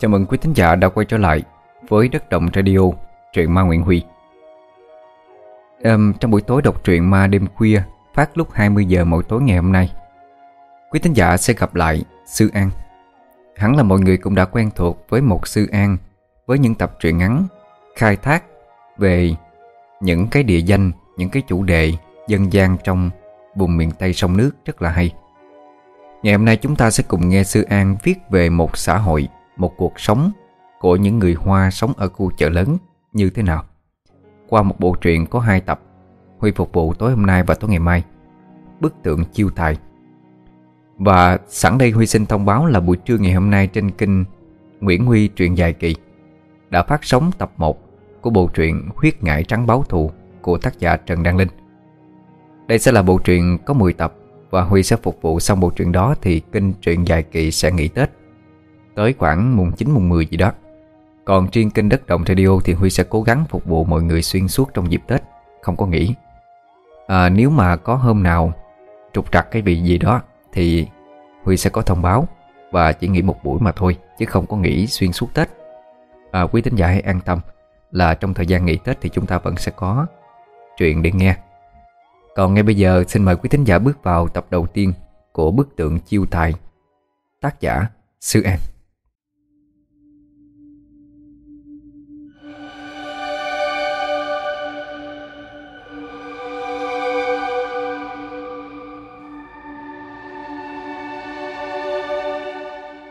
Chào mừng quý thính giả đã quay trở lại với Đất Động Radio, truyện ma Nguyễn Huy. Um, trong buổi tối đọc truyện ma đêm khuya phát lúc 20 giờ mỗi tối ngày hôm nay, quý thính giả sẽ gặp lại Sư An. Hẳn là mọi người cũng đã quen thuộc với một Sư An với những tập truyện ngắn khai thác về những cái địa danh, những cái chủ đề dân gian trong vùng miền Tây sông nước rất là hay. Ngày hôm nay chúng ta sẽ cùng nghe Sư An viết về một xã hội, một cuộc sống của những người Hoa sống ở khu chợ lớn như thế nào. Qua một bộ truyện có hai tập, Huy phục vụ tối hôm nay và tối ngày mai. Bức tượng chiêu tài. Và sẵn đây Huy xin thông báo là buổi trưa ngày hôm nay trên kênh Nguyễn Huy truyện dài kỳ đã phát sóng tập 1 của bộ truyện Huyết ngải trắng báo thù của tác giả Trần Đăng Linh. Đây sẽ là bộ truyện có 10 tập và Huy sẽ phục vụ xong bộ truyện đó thì kênh truyện dài kỳ sẽ nghỉ Tết. Tới khoảng mùng 9 mùng 10 gì đó. Còn riêng kênh Đất Động Radio thì Huy sẽ cố gắng phục vụ mọi người xuyên suốt trong dịp Tết, không có nghỉ. À, nếu mà có hôm nào trục trặc cái vị gì đó thì Huy sẽ có thông báo và chỉ nghỉ một buổi mà thôi chứ không có nghỉ xuyên suốt Tết. À, quý tín giả hãy an tâm là trong thời gian nghỉ Tết thì chúng ta vẫn sẽ có chuyện để nghe. Còn ngay bây giờ xin mời quý thính giả bước vào tập đầu tiên của bức tượng chiêu tài Tác giả Sư An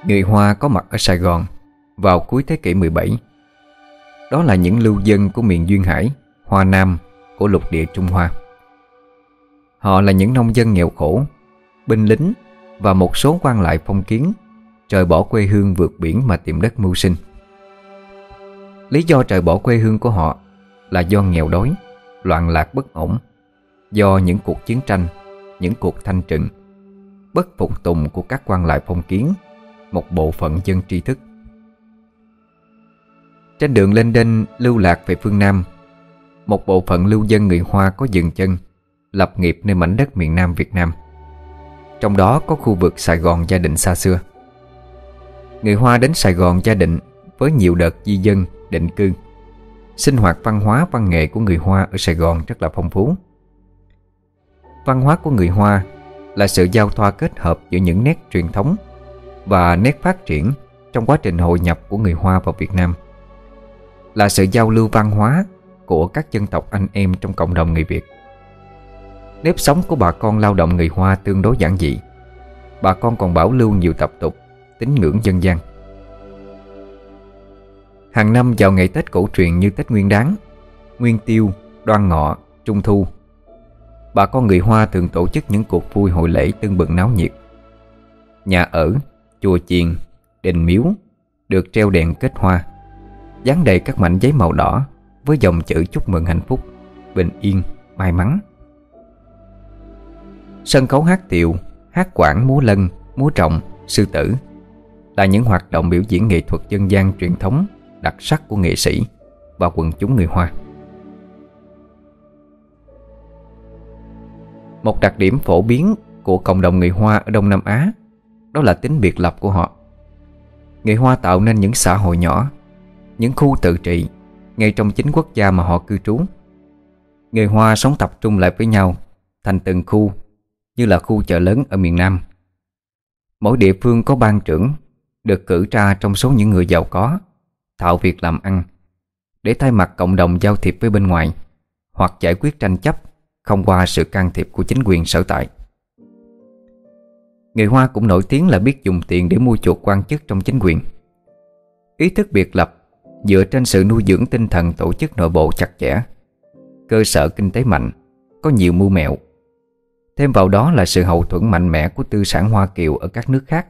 Người Hoa có mặt ở Sài Gòn vào cuối thế kỷ 17 Đó là những lưu dân của miền Duyên Hải, Hoa Nam của lục địa Trung Hoa Họ là những nông dân nghèo khổ, binh lính và một số quan lại phong kiến trời bỏ quê hương vượt biển mà tìm đất mưu sinh. Lý do trời bỏ quê hương của họ là do nghèo đói, loạn lạc bất ổn, do những cuộc chiến tranh, những cuộc thanh trừng, bất phục tùng của các quan lại phong kiến, một bộ phận dân tri thức. Trên đường lên đinh lưu lạc về phương Nam, một bộ phận lưu dân người Hoa có dừng chân lập nghiệp nơi mảnh đất miền Nam Việt Nam. Trong đó có khu vực Sài Gòn gia định xa xưa. Người Hoa đến Sài Gòn gia định với nhiều đợt di dân, định cư. Sinh hoạt văn hóa văn nghệ của người Hoa ở Sài Gòn rất là phong phú. Văn hóa của người Hoa là sự giao thoa kết hợp giữa những nét truyền thống và nét phát triển trong quá trình hội nhập của người Hoa vào Việt Nam. Là sự giao lưu văn hóa của các dân tộc anh em trong cộng đồng người Việt. Nếp sống của bà con lao động người Hoa tương đối giản dị Bà con còn bảo lưu nhiều tập tục Tín ngưỡng dân gian Hàng năm vào ngày Tết cổ truyền như Tết Nguyên Đán Nguyên Tiêu, Đoan Ngọ, Trung Thu Bà con người Hoa thường tổ chức những cuộc vui hội lễ tưng bừng náo nhiệt Nhà ở, chùa chiền, đình miếu Được treo đèn kết hoa Dán đầy các mảnh giấy màu đỏ Với dòng chữ chúc mừng hạnh phúc, bình yên, may mắn Sân khấu hát tiệu, hát quảng, múa lân, múa trọng, sư tử là những hoạt động biểu diễn nghệ thuật dân gian truyền thống đặc sắc của nghệ sĩ và quần chúng người Hoa. Một đặc điểm phổ biến của cộng đồng người Hoa ở Đông Nam Á đó là tính biệt lập của họ. Người Hoa tạo nên những xã hội nhỏ, những khu tự trị ngay trong chính quốc gia mà họ cư trú. Người Hoa sống tập trung lại với nhau thành từng khu như là khu chợ lớn ở miền Nam. Mỗi địa phương có ban trưởng được cử ra trong số những người giàu có, tạo việc làm ăn, để thay mặt cộng đồng giao thiệp với bên ngoài hoặc giải quyết tranh chấp không qua sự can thiệp của chính quyền sở tại. Người Hoa cũng nổi tiếng là biết dùng tiền để mua chuộc quan chức trong chính quyền. Ý thức biệt lập dựa trên sự nuôi dưỡng tinh thần tổ chức nội bộ chặt chẽ, cơ sở kinh tế mạnh, có nhiều mưu mẹo. Thêm vào đó là sự hậu thuẫn mạnh mẽ của tư sản Hoa Kiều ở các nước khác.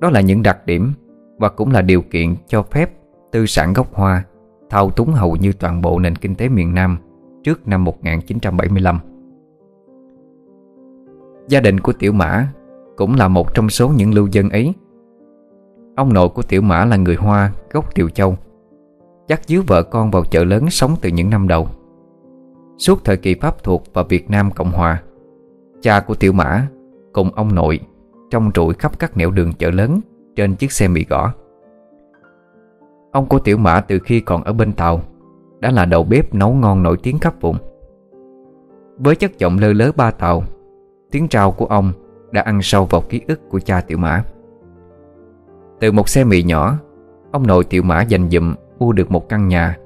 Đó là những đặc điểm và cũng là điều kiện cho phép tư sản gốc Hoa thao túng hầu như toàn bộ nền kinh tế miền Nam trước năm 1975 Gia đình của Tiểu Mã cũng là một trong số những lưu dân ấy. Ông nội của Tiểu Mã là người Hoa, gốc Tiều Châu. Chắc díu vợ con vào chợ lớn sống từ những năm đầu. Suốt thời kỳ Pháp thuộc và Việt Nam Cộng Hòa, Cha của Tiểu Mã cùng ông nội trong trụi khắp các nẻo đường chợ lớn trên chiếc xe mì gõ. Ông của Tiểu Mã từ khi còn ở bên tàu Đã là đầu bếp nấu ngon nổi tiếng khắp vùng. Với chất giọng lơ lớ ba tàu, Tiếng trao của ông đã ăn sâu vào ký ức của cha Tiểu Mã. Từ một xe mì nhỏ, Ông nội Tiểu Mã dành dụm mua được một căn nhà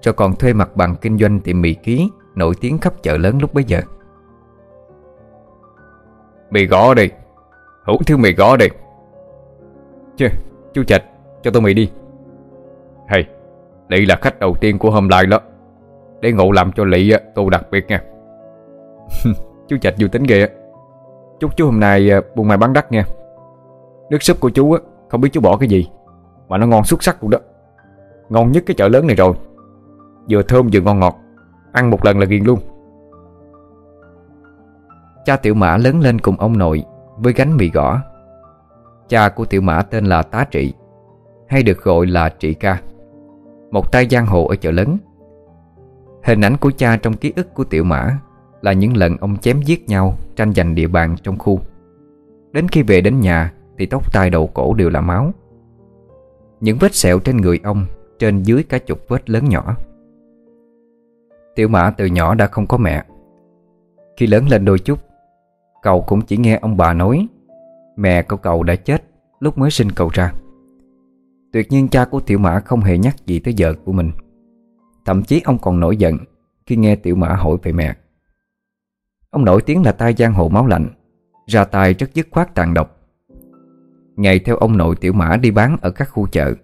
Cho còn thuê mặt bằng kinh doanh tiệm mì ký Nổi tiếng khắp chợ lớn lúc bấy giờ. Mì gõ đi Hữu thiếu mì gõ đi. Chứ chú Trạch, cho tôi mì đi. Hay, Lị là khách đầu tiên của hôm nay đó. Để ngộ làm cho Lị tôi đặc biệt nha. Chú Trạch vui tính ghê Chúc chú hôm nay buồn buôn bán đắt nha. Nước súp của chú á, không biết chú bỏ cái gì, Mà nó ngon xuất sắc luôn đó. Ngon nhất cái chợ lớn này rồi. Vừa thơm vừa ngon ngọt, Ăn một lần là ghiền luôn. Cha Tiểu Mã lớn lên cùng ông nội Với gánh mì gõ. Cha của Tiểu Mã tên là Tá Trị, Hay được gọi là Trị Ca. Một tay giang hồ ở chợ lớn. Hình ảnh của cha trong ký ức của Tiểu Mã là những lần ông chém giết nhau Tranh giành địa bàn trong khu. Đến khi về đến nhà, Thì tóc tai đầu cổ đều là máu. Những vết sẹo trên người ông Trên dưới cả chục vết lớn nhỏ. Tiểu Mã từ nhỏ đã không có mẹ. Khi lớn lên đôi chút, Cậu cũng chỉ nghe ông bà nói, Mẹ của cậu đã chết Lúc mới sinh cậu ra. Tuyệt nhiên cha của Tiểu Mã không hề nhắc gì tới vợ của mình. Thậm chí ông còn nổi giận Khi nghe Tiểu Mã hỏi về mẹ. Ông nổi tiếng là tai giang hồ máu lạnh, Ra tay rất dứt khoát tàn độc. Ngày theo ông nội Tiểu Mã đi bán ở các khu chợ.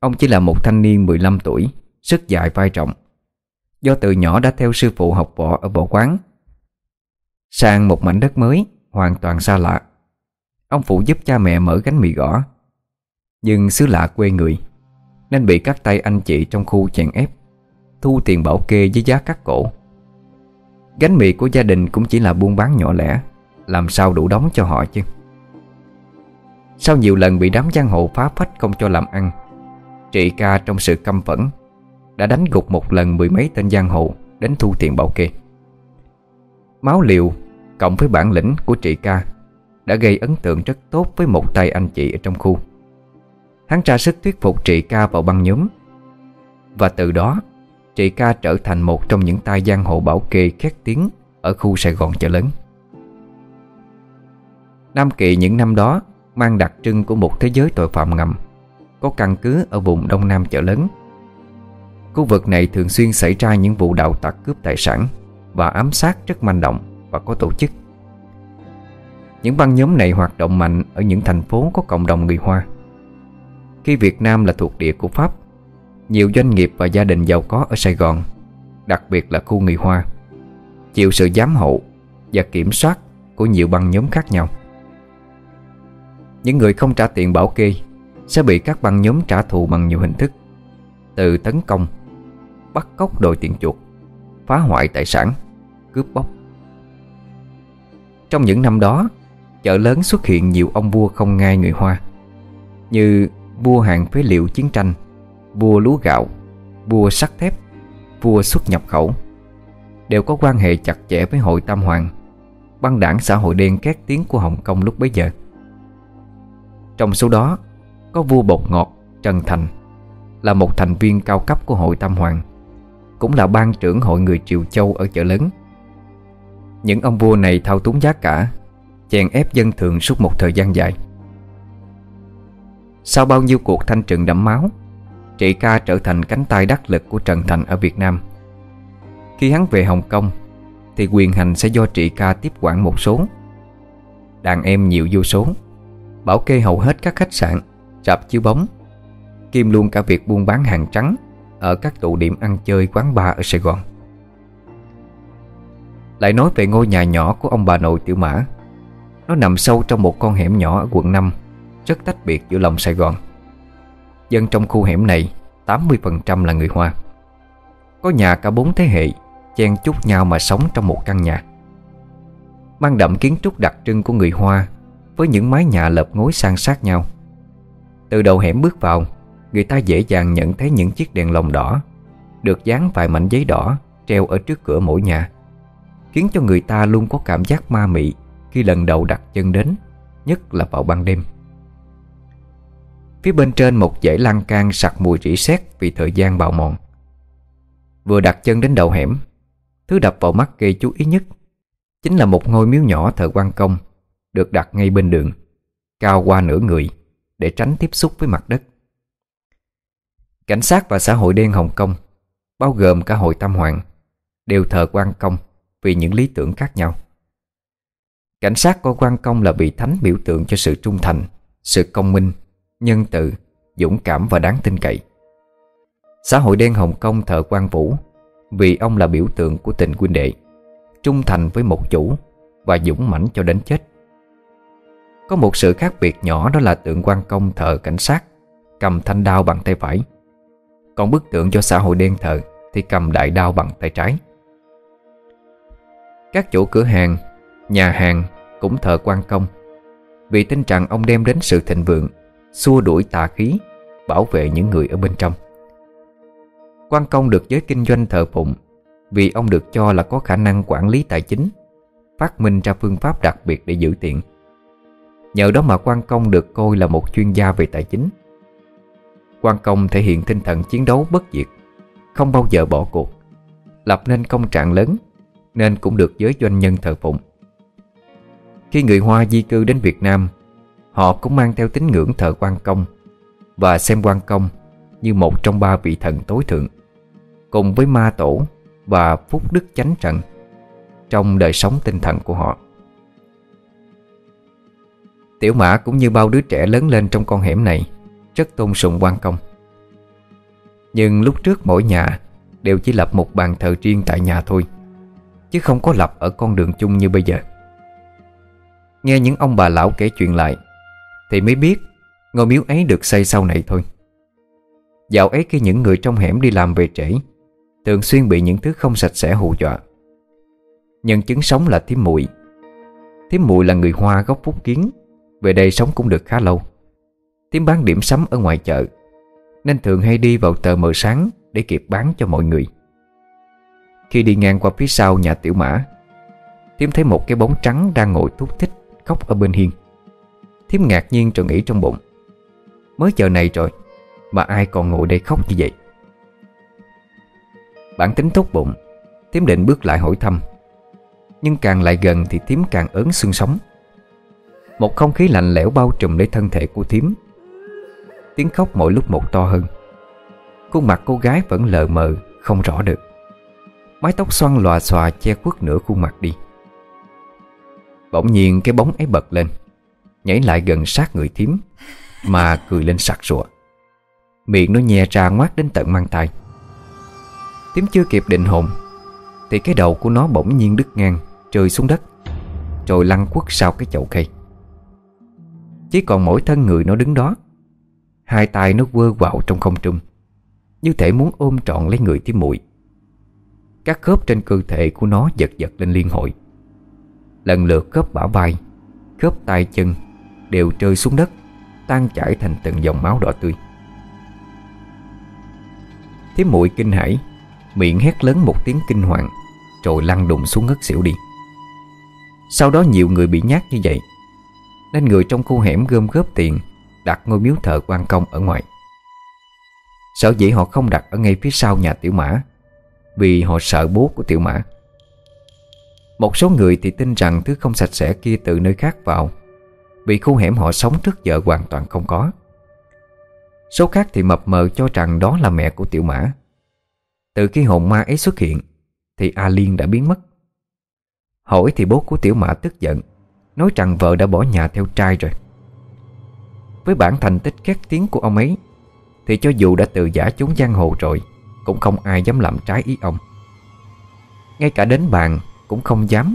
Ông chỉ là một thanh niên 15 tuổi, Sức dài vai trọng Do từ nhỏ đã theo sư phụ học võ ở võ quán. Sang một mảnh đất mới, Hoàn toàn xa lạ. Ông phụ giúp cha mẹ mở gánh mì gõ. Nhưng xứ lạ quê người, Nên bị các tay anh chị trong khu chèn ép, Thu tiền bảo kê với giá cắt cổ. Gánh mì của gia đình cũng chỉ là buôn bán nhỏ lẻ. Làm sao đủ đóng cho họ chứ? Sau nhiều lần bị đám giang hồ phá phách không cho làm ăn, Trị ca trong sự căm phẫn Đã đánh gục một lần mười mấy tên giang hồ Đến thu tiền bảo kê. Máu liều Cộng với bản lĩnh của trị ca Đã gây ấn tượng rất tốt với một tay anh chị ở trong khu. Hắn ra sức thuyết phục trị ca vào băng nhóm Và từ đó Chị ca trở thành một trong những tai giang hộ bảo kê khét tiếng Ở khu Sài Gòn chợ lớn. Nam Kỳ những năm đó Mang đặc trưng của một thế giới tội phạm ngầm, Có căn cứ ở vùng Đông Nam chợ lớn. Khu vực này thường xuyên xảy ra những vụ đạo tặc cướp tài sản Và ám sát rất manh động và có tổ chức. Những băng nhóm này hoạt động mạnh Ở những thành phố có cộng đồng người Hoa. Khi Việt Nam là thuộc địa của Pháp nhiều doanh nghiệp và gia đình giàu có ở Sài Gòn, Đặc biệt là khu người Hoa, Chịu sự giám hộ Và kiểm soát của nhiều băng nhóm khác nhau. Những người không trả tiền bảo kê Sẽ bị các băng nhóm trả thù bằng nhiều hình thức, Từ tấn công, Bắt cóc đòi tiền chuột Phá hoại tài sản, Cướp bóc. Trong những năm đó, Chợ lớn xuất hiện nhiều ông vua không ngai người Hoa, Như vua hàng phế liệu chiến tranh Vua lúa gạo, Vua sắt thép, Vua xuất nhập khẩu Đều có quan hệ chặt chẽ với hội Tam Hoàng, Băng đảng xã hội đen két tiếng của Hồng Kông lúc bấy giờ. Trong số đó, Có vua bột ngọt, Trần Thành, Là một thành viên cao cấp của hội Tam Hoàng, Cũng là ban trưởng hội người Triều Châu ở chợ lớn. Những ông vua này thao túng giá cả, Chèn ép dân thường suốt một thời gian dài. Sau bao nhiêu cuộc thanh trừng đẫm máu Chị ca trở thành cánh tay đắc lực của Trần Thành ở Việt Nam. Khi hắn về Hồng Kông, Thì quyền hành sẽ do chị ca tiếp quản một số. Đàn em nhiều vô số, Bảo kê hầu hết các khách sạn Rạp chiếu bóng, Kim luôn cả việc buôn bán hàng trắng Ở các tụ điểm ăn chơi quán bar ở Sài Gòn. Lại nói về ngôi nhà nhỏ của ông bà nội Tiểu Mã. Nó nằm sâu trong một con hẻm nhỏ ở quận 5 Rất tách biệt giữa lòng Sài Gòn. Dân trong khu hẻm này 80% là người Hoa. Có nhà cả bốn thế hệ, Chen chúc nhau mà sống trong một căn nhà. Mang đậm kiến trúc đặc trưng của người Hoa, Với những mái nhà lợp ngói san sát nhau. Từ đầu hẻm bước vào, Người ta dễ dàng nhận thấy những chiếc đèn lồng đỏ, Được dán vài mảnh giấy đỏ Treo ở trước cửa mỗi nhà, Khiến cho người ta luôn có cảm giác ma mị Khi lần đầu đặt chân đến, Nhất là vào ban đêm. Phía bên trên một dãy lan can sặc mùi rỉ sét vì thời gian bào mòn. Vừa đặt chân đến đầu hẻm, Thứ đập vào mắt gây chú ý nhất Chính là một ngôi miếu nhỏ thờ quan công Được đặt ngay bên đường, Cao qua nửa người Để tránh tiếp xúc với mặt đất. Cảnh sát và xã hội đen Hồng Kông, Bao gồm cả hội Tam Hoàng, Đều thờ quan công Vì những lý tưởng khác nhau. Cảnh sát coi quan công là vị thánh biểu tượng cho sự trung thành, Sự công minh Nhân từ, Dũng cảm và đáng tin cậy. Xã hội đen Hồng Kông thờ quan vũ Vì ông là biểu tượng của tình huynh đệ, Trung thành với một chủ Và dũng mãnh cho đến chết. Có một sự khác biệt nhỏ đó là tượng quan công thờ cảnh sát, Cầm thanh đao bằng tay phải. Còn bức tượng cho xã hội đen thờ Thì cầm đại đao bằng tay trái. Các chủ cửa hàng, Nhà hàng cũng thờ quan công Vì tin rằng ông đem đến sự thịnh vượng Xua đuổi tà khí, Bảo vệ những người ở bên trong. Quan công được giới kinh doanh thờ phụng Vì ông được cho là có khả năng quản lý tài chính, Phát minh ra phương pháp đặc biệt để giữ tiền. Nhờ đó mà quan công được coi là một chuyên gia về tài chính. Quan công thể hiện tinh thần chiến đấu bất diệt, Không bao giờ bỏ cuộc, Lập nên công trạng lớn Nên cũng được giới doanh nhân thờ phụng. Khi người Hoa di cư đến Việt Nam Họ cũng mang theo tín ngưỡng thờ quan công Và xem quan công như một trong ba vị thần tối thượng, Cùng với ma tổ và phúc đức chánh trận Trong đời sống tinh thần của họ. Tiểu mã cũng như bao đứa trẻ lớn lên trong con hẻm này Rất tôn sùng quan công. Nhưng lúc trước mỗi nhà Đều chỉ lập một bàn thờ riêng tại nhà thôi, Chứ không có lập ở con đường chung như bây giờ. Nghe những ông bà lão kể chuyện lại thì mới biết Ngôi miếu ấy được xây sau này thôi. Dạo ấy khi những người trong hẻm đi làm về trễ, Thường xuyên bị những thứ không sạch sẽ hù dọa. Nhân chứng sống là thím muội. Thím muội là người Hoa gốc Phúc Kiến, Về đây sống cũng được khá lâu. Thím bán điểm sắm ở ngoài chợ, Nên thường hay đi vào tờ mờ sáng Để kịp bán cho mọi người. Khi đi ngang qua phía sau nhà tiểu mã Thím thấy một cái bóng trắng đang ngồi thúc thích Khóc ở bên hiên. Thím ngạc nhiên rồi nghĩ trong bụng. Mới giờ này rồi, Mà ai còn ngồi đây khóc như vậy? Bản tính tốt bụng Tiếm định bước lại hỏi thăm. Nhưng càng lại gần thì Tiếm càng ớn xương sống Một không khí lạnh lẽo bao trùm lấy thân thể của Tiếm Tiếng khóc mỗi lúc một to hơn. Khuôn mặt cô gái vẫn lờ mờ, Không rõ được. Mái tóc xoăn lòa xòa che khuất nửa khuôn mặt đi. Bỗng nhiên cái bóng ấy bật lên. Nhảy lại gần sát người Tiếm Mà cười lên sặc sụa. Miệng nó nhè ra ngoát đến tận mang tay. Thím chưa kịp định hồn, Thì cái đầu của nó bỗng nhiên đứt ngang Rơi xuống đất, Rồi lăn quất sau cái chậu cây. Chỉ còn mỗi thân người nó đứng đó, Hai tay nó quơ quạo trong không trung, Như thể muốn ôm trọn lấy người thím muội. Các khớp trên cơ thể của nó giật giật lên liên hội Lần lượt khớp bả vai, Khớp tay chân Đều rơi xuống đất, Tan chảy thành từng dòng máu đỏ tươi. Tím muội kinh hãi, Miệng hét lớn một tiếng kinh hoàng, Rồi lăn đùng xuống ngất xỉu đi. Sau đó nhiều người bị nhát như vậy, Nên người trong khu hẻm gom góp tiền Đặt ngôi miếu thờ quan công ở ngoài. Sở dĩ họ không đặt ở ngay phía sau nhà tiểu mã, Vì họ sợ bố của tiểu mã. Một số người thì tin rằng thứ không sạch sẽ kia từ nơi khác vào vì khu hẻm họ sống trước giờ hoàn toàn không có. Số khác thì mập mờ cho rằng đó là mẹ của tiểu mã. Từ khi hồn ma ấy xuất hiện, Thì A Liên đã biến mất. Hỏi thì bố của Tiểu Mã tức giận, Nói rằng vợ đã bỏ nhà theo trai rồi. Với bản thành tích khét tiếng của ông ấy, Thì cho dù đã tự giả trốn giang hồ rồi, Cũng không ai dám làm trái ý ông. Ngay cả đến bàn cũng không dám,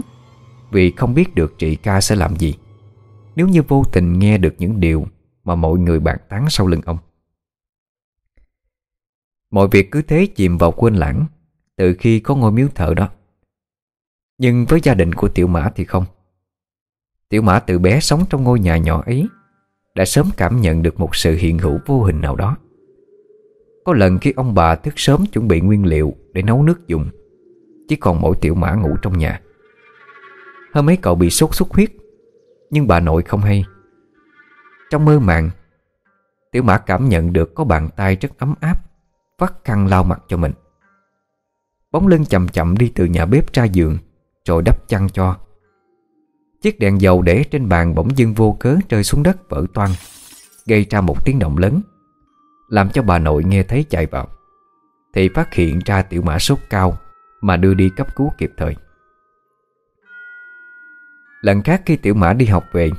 Vì không biết được trị ca sẽ làm gì. Nếu như vô tình nghe được những điều Mà mọi người bàn tán sau lưng ông. Mọi việc cứ thế chìm vào quên lãng Từ khi có ngôi miếu thờ đó. Nhưng với gia đình của Tiểu Mã thì không. Tiểu Mã từ bé sống trong ngôi nhà nhỏ ấy Đã sớm cảm nhận được một sự hiện hữu vô hình nào đó. Có lần khi ông bà thức sớm chuẩn bị nguyên liệu Để nấu nước dùng, Chỉ còn mỗi Tiểu Mã ngủ trong nhà. Hôm ấy cậu bị sốt xuất huyết nhưng bà nội không hay. Trong mơ màng, Tiểu mã cảm nhận được có bàn tay rất ấm áp, Vắt khăn lau mặt cho mình. Bóng lưng chậm chậm đi từ nhà bếp ra giường, Rồi đắp chăn cho. Chiếc đèn dầu để trên bàn bỗng dưng vô cớ rơi xuống đất vỡ toan Gây ra một tiếng động lớn, Làm cho bà nội nghe thấy chạy vào, Thì phát hiện ra tiểu mã sốt cao Mà đưa đi cấp cứu kịp thời. Lần khác khi tiểu mã đi học về,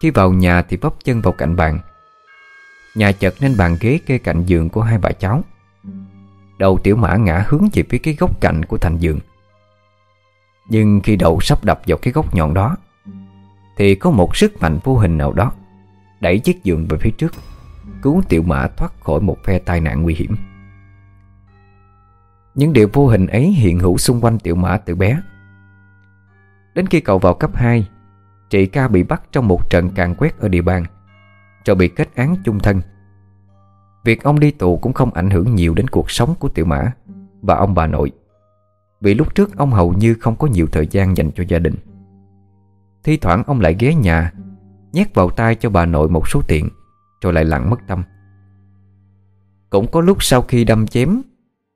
Khi vào nhà thì vấp chân vào cạnh bàn. Nhà chật nên bàn ghế kê cạnh giường của hai bà cháu. Đầu tiểu mã ngã hướng về phía cái góc cạnh của thành giường. Nhưng khi đầu sắp đập vào cái góc nhọn đó, Thì có một sức mạnh vô hình nào đó Đẩy chiếc giường về phía trước, Cứu tiểu mã thoát khỏi một phe tai nạn nguy hiểm. Những điều vô hình ấy hiện hữu xung quanh tiểu mã từ bé. Đến khi cậu vào cấp 2 Chị ca bị bắt trong một trận càn quét ở địa bàn Rồi bị kết án chung thân. Việc ông đi tù cũng không ảnh hưởng nhiều đến cuộc sống của tiểu mã Và ông bà nội, Vì lúc trước ông hầu như không có nhiều thời gian dành cho gia đình. Thi thoảng ông lại ghé nhà, Nhét vào tay cho bà nội một số tiền, Rồi lại lặng mất tâm. Cũng có lúc sau khi đâm chém,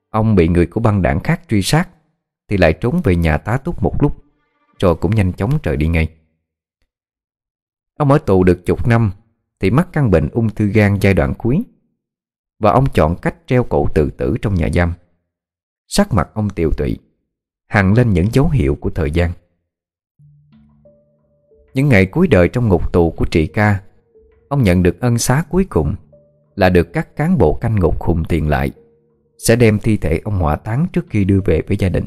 Ông bị người của băng đảng khác truy sát, Thì lại trốn về nhà tá túc một lúc. Rồi cũng nhanh chóng rời đi ngay. Ông ở tù được chục năm, Thì mắc căn bệnh ung thư gan giai đoạn cuối, Và ông chọn cách treo cổ tự tử trong nhà giam. Sắc mặt ông tiều tụy Hằng lên những dấu hiệu của thời gian. Những ngày cuối đời trong ngục tù của trị ca, Ông nhận được ân xá cuối cùng Là được các cán bộ canh ngục hùng tiền lại, Sẽ đem thi thể ông hỏa táng trước khi đưa về với gia đình.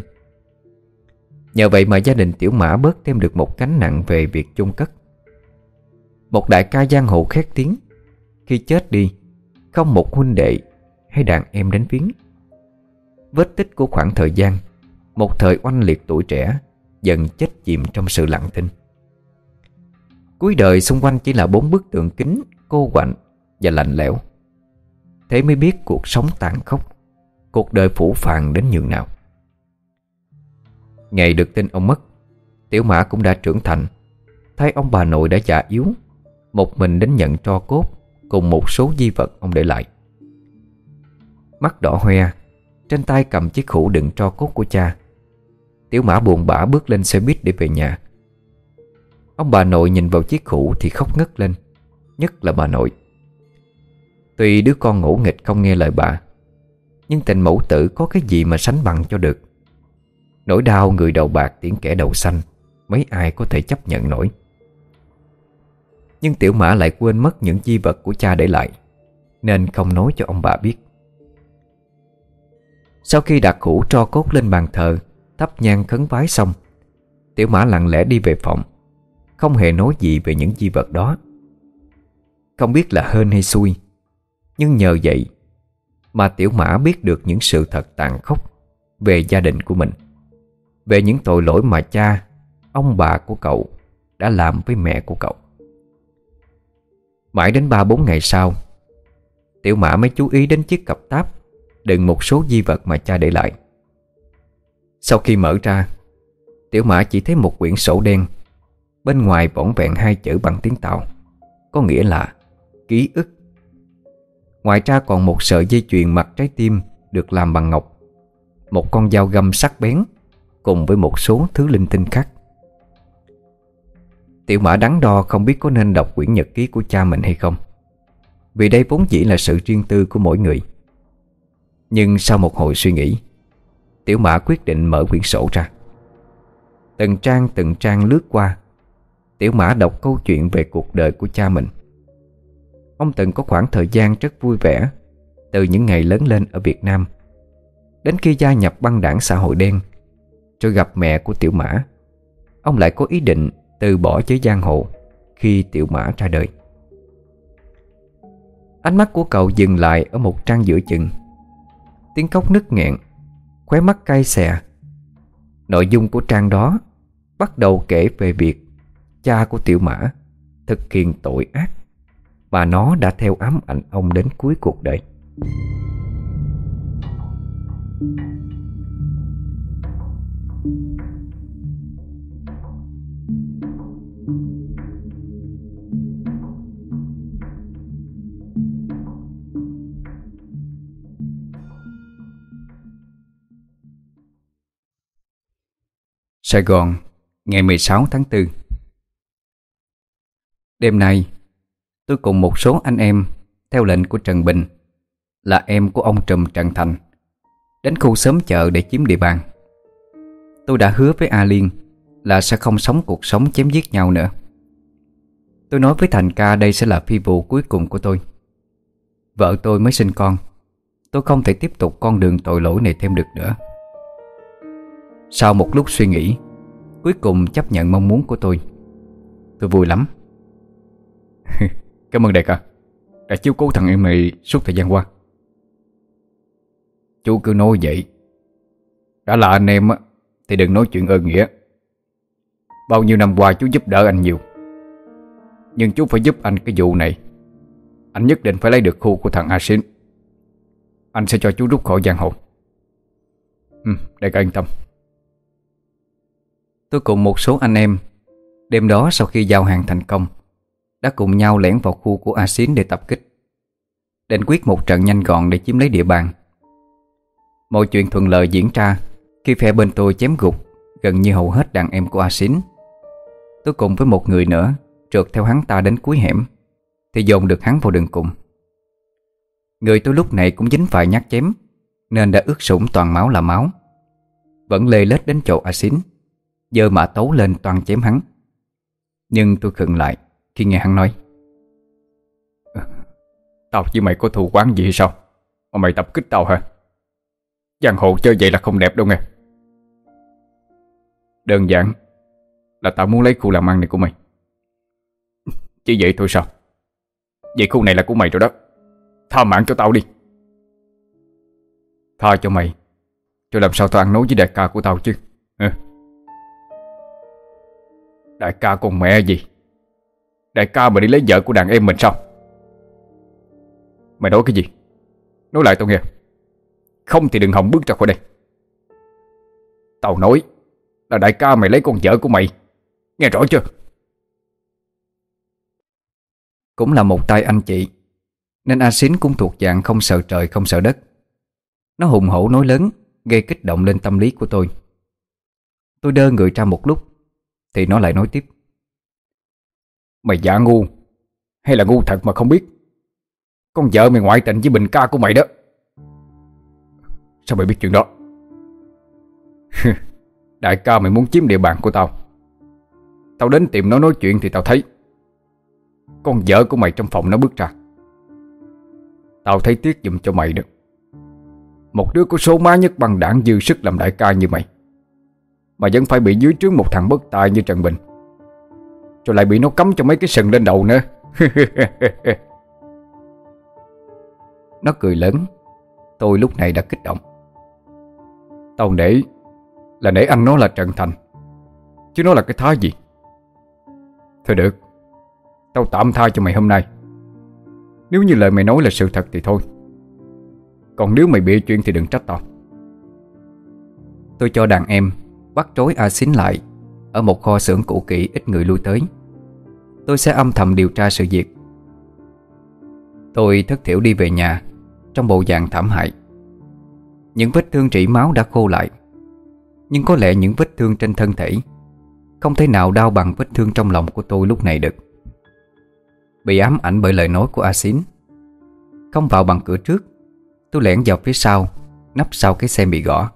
Nhờ vậy mà gia đình tiểu mã bớt thêm được một cánh nặng về việc chôn cất. Một đại ca giang hồ khét tiếng, Khi chết đi, Không một huynh đệ hay đàn em đến viếng. Vết tích của khoảng thời gian, Một thời oanh liệt tuổi trẻ, Dần chết chìm trong sự lặng thinh Cuối đời xung quanh chỉ là bốn bức tượng kính, Cô quạnh và lạnh lẽo. Thế mới biết cuộc sống tàn khốc, Cuộc đời phủ phàng đến nhường nào. Ngày được tin ông mất, Tiểu mã cũng đã trưởng thành. Thấy ông bà nội đã già yếu, Một mình đến nhận tro cốt Cùng một số di vật ông để lại. Mắt đỏ hoe, Trên tay cầm chiếc khủ đựng tro cốt của cha. Tiểu mã buồn bã bước lên xe buýt để về nhà. Ông bà nội nhìn vào chiếc khủ thì khóc ngất lên, Nhất là bà nội. Tuy đứa con ngủ nghịch không nghe lời bà, Nhưng tình mẫu tử có cái gì mà sánh bằng cho được. Nỗi đau người đầu bạc tiếng kẻ đầu xanh, Mấy ai có thể chấp nhận nổi. Nhưng tiểu mã lại quên mất những di vật của cha để lại, Nên không nói cho ông bà biết. Sau khi đặt hũ tro cốt lên bàn thờ, Thắp nhang khấn vái xong, Tiểu mã lặng lẽ đi về phòng, không hề nói gì về những di vật đó. Không biết là hên hay xui, Nhưng nhờ vậy Mà tiểu mã biết được những sự thật tàn khốc Về gia đình của mình. Về những tội lỗi mà cha, Ông bà của cậu Đã làm với mẹ của cậu. Mãi đến 3-4 ngày sau, Tiểu mã mới chú ý đến chiếc cặp táp Đựng một số di vật mà cha để lại. Sau khi mở ra, Tiểu mã chỉ thấy một quyển sổ đen, Bên ngoài vỏn vẹn hai chữ bằng tiếng Tàu Có nghĩa là ký ức. Ngoài ra còn một sợi dây chuyền mặt trái tim Được làm bằng ngọc, Một con dao găm sắc bén Cùng với một số thứ linh tinh khác. Tiểu mã đắn đo không biết có nên đọc quyển nhật ký của cha mình hay không. Vì đây vốn chỉ là sự riêng tư của mỗi người. Nhưng sau một hồi suy nghĩ, Tiểu mã quyết định mở quyển sổ ra. Từng trang từng trang lướt qua, Tiểu Mã đọc câu chuyện về cuộc đời của cha mình. Ông từng có khoảng thời gian rất vui vẻ Từ những ngày lớn lên ở Việt Nam, Đến khi gia nhập băng đảng xã hội đen rồi gặp mẹ của Tiểu Mã. Ông lại có ý định từ bỏ giới giang hồ Khi Tiểu Mã ra đời. Ánh mắt của cậu dừng lại ở một trang giữa chừng. Tiếng khóc nức nghẹn, Khóe mắt cay xè. Nội dung của trang đó Bắt đầu kể về việc cha của tiểu mã thực hiện tội ác và nó đã theo ám ảnh ông đến cuối cuộc đời. Sài Gòn, ngày 16 tháng 4 Đêm nay, tôi cùng một số anh em theo lệnh của Trần Bình là em của ông Trùm Trần Thành đến khu xóm chợ để chiếm địa bàn. Tôi đã hứa với A Liên là sẽ không sống cuộc sống chém giết nhau nữa. Tôi nói với Thành ca đây sẽ là phi vụ cuối cùng của tôi. Vợ tôi mới sinh con, tôi không thể tiếp tục con đường tội lỗi này thêm được nữa. Sau một lúc suy nghĩ, cuối cùng chấp nhận mong muốn của tôi. Tôi vui lắm. Cảm ơn đại ca Đã chiếu cố thằng em này suốt thời gian qua. Chú cứ nói vậy. Đã là anh em Thì đừng nói chuyện ơn nghĩa. Bao nhiêu năm qua chú giúp đỡ anh nhiều. Nhưng chú phải giúp anh cái vụ này. Anh nhất định phải lấy được khu của thằng Asin Anh sẽ cho chú rút khỏi giang hồ. Ừ, đại ca yên tâm. Tôi cùng một số anh em. Đêm đó sau khi giao hàng thành công, Đã cùng nhau lẻn vào khu của a xín để tập kích. Định quyết một trận nhanh gọn để chiếm lấy địa bàn. Mọi chuyện thuận lợi diễn ra Khi phe bên tôi chém gục Gần như hầu hết đàn em của a xín. Tôi cùng với một người nữa Trượt theo hắn ta đến cuối hẻm, Thì dồn được hắn vào đường cùng. Người tôi lúc này cũng dính phải nhát chém, Nên đã ướt sũng toàn máu là máu. Vẫn lê lết đến chỗ a xín. Dơ mã tấu lên toàn chém hắn. Nhưng tôi khựng lại Khi nghe hắn nói. Tao với mày có thù quán gì hay sao? Mà mày tập kích tao hả? Giang hồ chơi vậy là không đẹp đâu nghe. Đơn giản Là tao muốn lấy khu làm ăn này của mày. Chỉ vậy thôi sao? Vậy khu này là của mày rồi đó. Tha mạng cho tao đi. Tha cho mày Cho làm sao tao ăn nói với đại ca của tao chứ Đại ca con mẹ gì? Đại ca mà đi lấy vợ của đàn em mình sao? Mày nói cái gì? Nói lại tao nghe. Không thì đừng hòng bước ra khỏi đây. Tao nói Là đại ca mày lấy con vợ của mày. Nghe rõ chưa? Cũng là một tay anh chị, Nên A Xín cũng thuộc dạng không sợ trời, không sợ đất. Nó hùng hổ nói lớn, Gây kích động lên tâm lý của tôi. Tôi đơ người ra một lúc thì nó lại nói tiếp. Mày giả ngu, Hay là ngu thật mà không biết? Con vợ mày ngoại tình với Bình ca của mày đó. Sao mày biết chuyện đó? Đại ca mày muốn chiếm địa bàn của tao. Tao đến tìm nó nói chuyện thì tao thấy. Con vợ của mày trong phòng nó bước ra. Tao thấy tiếc dùm cho mày được Một đứa có số má nhất bằng đảng dư sức làm đại ca như mày. Mà vẫn phải bị dưới trướng một thằng bất tài như Trần Bình. Rồi lại bị nó cắm cho mấy cái sừng lên đầu nữa. Nó cười lớn. Tôi lúc này đã kích động. Tao nể Là nể anh nó là Trần Thành, Chứ nó là cái thá gì? Thôi được, Tao tạm tha cho mày hôm nay. Nếu như lời mày nói là sự thật thì thôi. Còn nếu mày bịa chuyện thì đừng trách tao. Tôi cho đàn em Bắt trối A Xín lại. Ở một kho xưởng cũ kỹ, ít người lui tới. Tôi sẽ âm thầm điều tra sự việc. Tôi thất thiểu đi về nhà, Trong bộ dạng thảm hại. Những vết thương rỉ máu đã khô lại. Nhưng có lẽ những vết thương trên thân thể, Không thể nào đau bằng vết thương trong lòng của tôi lúc này được. Bị ám ảnh bởi lời nói của A Xín Không vào bằng cửa trước, Tôi lẻn vào phía sau Nắp sau cái xe bị gõ.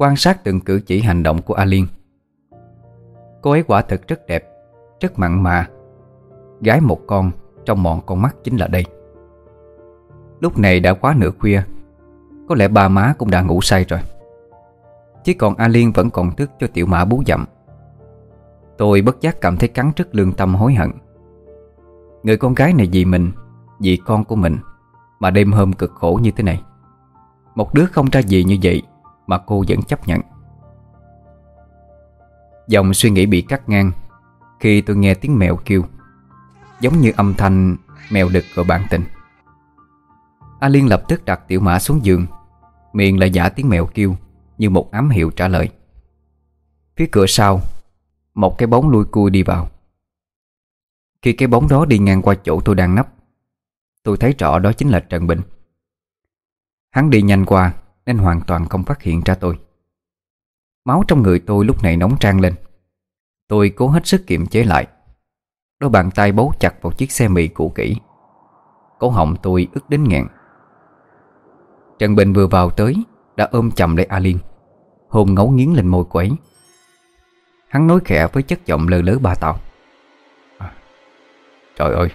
Quan sát từng cử chỉ hành động của A Liên Cô ấy quả thực rất đẹp, Rất mặn mà. Gái một con, Trong mọn con mắt chính là đây. Lúc này đã quá nửa khuya, Có lẽ ba má cũng đã ngủ say rồi. Chỉ còn A Liên vẫn còn thức cho tiểu mã bú dặm. Tôi bất giác cảm thấy cắn rứt lương tâm hối hận. Người con gái này vì mình, Vì con của mình, Mà đêm hôm cực khổ như thế này. Một đứa không ra gì như vậy mà cô vẫn chấp nhận. Dòng suy nghĩ bị cắt ngang Khi tôi nghe tiếng mèo kêu, Giống như âm thanh mèo đực của bản tình. A Liên lập tức đặt tiểu mã xuống giường, Miệng lại giả tiếng mèo kêu Như một ám hiệu trả lời. Phía cửa sau, Một cái bóng lui cui đi vào. Khi cái bóng đó đi ngang qua chỗ tôi đang nấp, Tôi thấy rõ đó chính là Trần Bình. Hắn đi nhanh qua nên hoàn toàn không phát hiện ra tôi. Máu trong người tôi lúc này nóng trang lên. Tôi cố hết sức kiềm chế lại. Đôi bàn tay bấu chặt vào chiếc xe mì cũ kỹ. Cổ họng tôi ức đến nghẹn. Trần Bình vừa vào tới Đã ôm chầm lấy Alin. Hôn ngấu nghiến lên môi quấy. Hắn nói khẽ với chất giọng lơ lớ ba tàu à, Trời ơi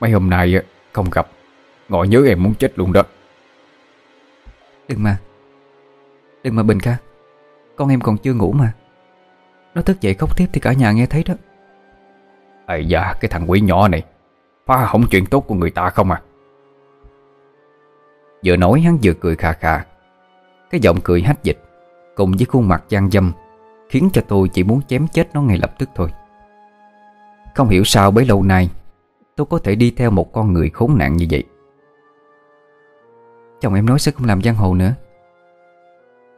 Mấy hôm nay không gặp. Ngồi nhớ em muốn chết luôn đó. Đừng mà. Đừng mà Bình ca. Con em còn chưa ngủ mà. Nó thức dậy khóc tiếp thì cả nhà nghe thấy đó. Ây da cái thằng quỷ nhỏ này. Phá hỏng chuyện tốt của người ta không à? Vừa nói hắn vừa cười khà khà. Cái giọng cười hách dịch Cùng với khuôn mặt gian dâm Khiến cho tôi chỉ muốn chém chết nó ngay lập tức thôi. Không hiểu sao bấy lâu nay Tôi có thể đi theo một con người khốn nạn như vậy Chồng em nói sẽ không làm giang hồ nữa.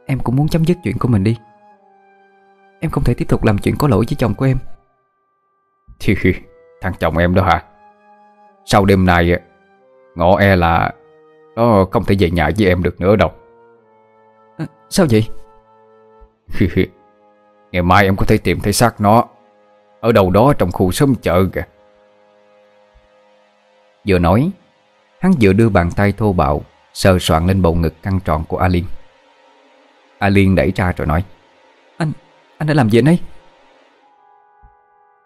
Em cũng muốn chấm dứt chuyện của mình đi. Em không thể tiếp tục làm chuyện có lỗi với chồng của em. Thì thằng chồng em đó hả? Sau đêm nay Ngọ e là Nó không thể về nhà với em được nữa đâu. À, Sao vậy? Ngày mai em có thể tìm thấy xác nó Ở đâu đó trong khu xóm chợ kìa. Vừa nói Hắn vừa đưa bàn tay thô bạo Sờ soạn lên bầu ngực căng tròn của Alin Alin đẩy ra rồi nói Anh, anh đã làm gì anh ấy?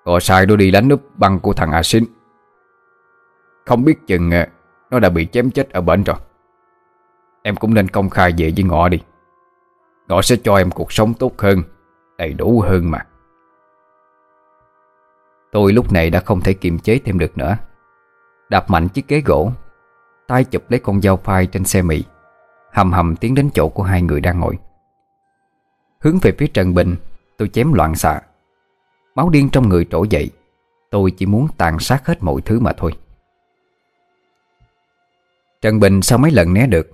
Có sai nó đi đánh núp băng của thằng Asin Không biết chừng ờ, Nó đã bị chém chết ở bển rồi. Em cũng nên công khai về với ngọ đi. Ngọ sẽ cho em cuộc sống tốt hơn Đầy đủ hơn mà. Tôi lúc này đã không thể kiềm chế thêm được nữa. Đạp mạnh chiếc ghế gỗ tay chụp lấy con dao phai trên xe mì Hầm hầm tiến đến chỗ của hai người đang ngồi. Hướng về phía Trần Bình, Tôi chém loạn xạ. Máu điên trong người trỗi dậy. Tôi chỉ muốn tàn sát hết mọi thứ mà thôi. Trần Bình sau mấy lần né được,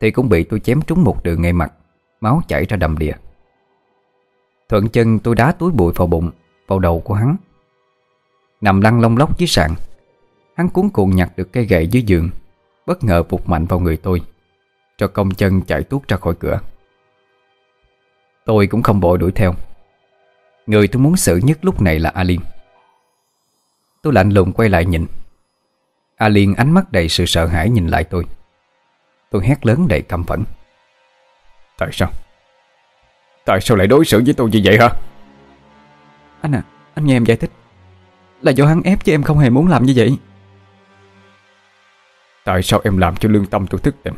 Thì cũng bị tôi chém trúng một đường ngay mặt. Máu chảy ra đầm đìa. Thuận chân tôi đá túi bụi vào bụng, Vào đầu của hắn. Nằm lăn lông lóc dưới sàn. Hắn cuốn cuộn nhặt được cây gậy dưới giường. Bất ngờ vụt mạnh vào người tôi Cho công chân chạy tuốt ra khỏi cửa. Tôi cũng không bội đuổi theo. Người tôi muốn xử nhất lúc này là Alin. Tôi lạnh lùng quay lại nhìn. Alin ánh mắt đầy sự sợ hãi nhìn lại tôi. Tôi hét lớn đầy căm phẫn. Tại sao? Tại sao lại đối xử với tôi như vậy hả? Anh à, anh nghe em giải thích. Là do hắn ép chứ em không hề muốn làm như vậy Tại sao em làm cho lương tâm tôi thức tỉnh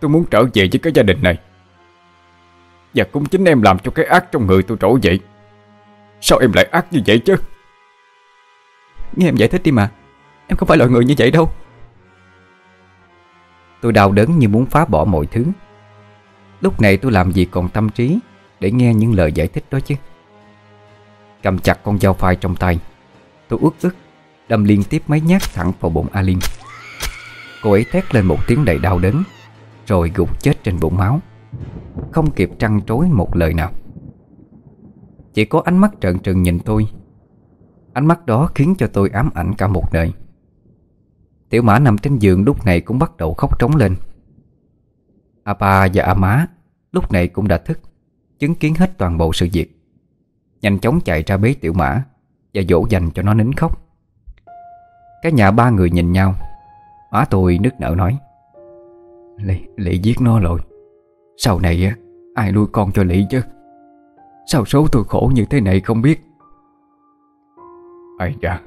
Tôi muốn trở về với cái gia đình này. Và cũng chính em làm cho cái ác trong người tôi trỗi dậy. Sao em lại ác như vậy chứ? Nghe em giải thích đi mà. Em không phải loại người như vậy đâu. Tôi đau đớn như muốn phá bỏ mọi thứ. Lúc này tôi làm gì còn tâm trí Để nghe những lời giải thích đó chứ? Cầm chặt con dao phai trong tay. Tôi ướt ức, Đâm liên tiếp mấy nhát thẳng vào bụng Alin Cô ấy thét lên một tiếng đầy đau đớn, Rồi gục chết trên bụng máu. Không kịp trăn trối một lời nào. Chỉ có ánh mắt trợn trừng nhìn tôi. Ánh mắt đó khiến cho tôi ám ảnh cả một đời. Tiểu mã nằm trên giường lúc này cũng bắt đầu khóc trống lên. A ba và a má lúc này cũng đã thức, Chứng kiến hết toàn bộ sự việc. Nhanh chóng chạy ra bế tiểu mã Và dỗ dành cho nó nín khóc. Cả nhà ba người nhìn nhau Má tôi nức nở nói. Lị, Lị giết nó rồi. Sau này ai nuôi con cho Lị chứ? Sao số tôi khổ như thế này không biết. Ây da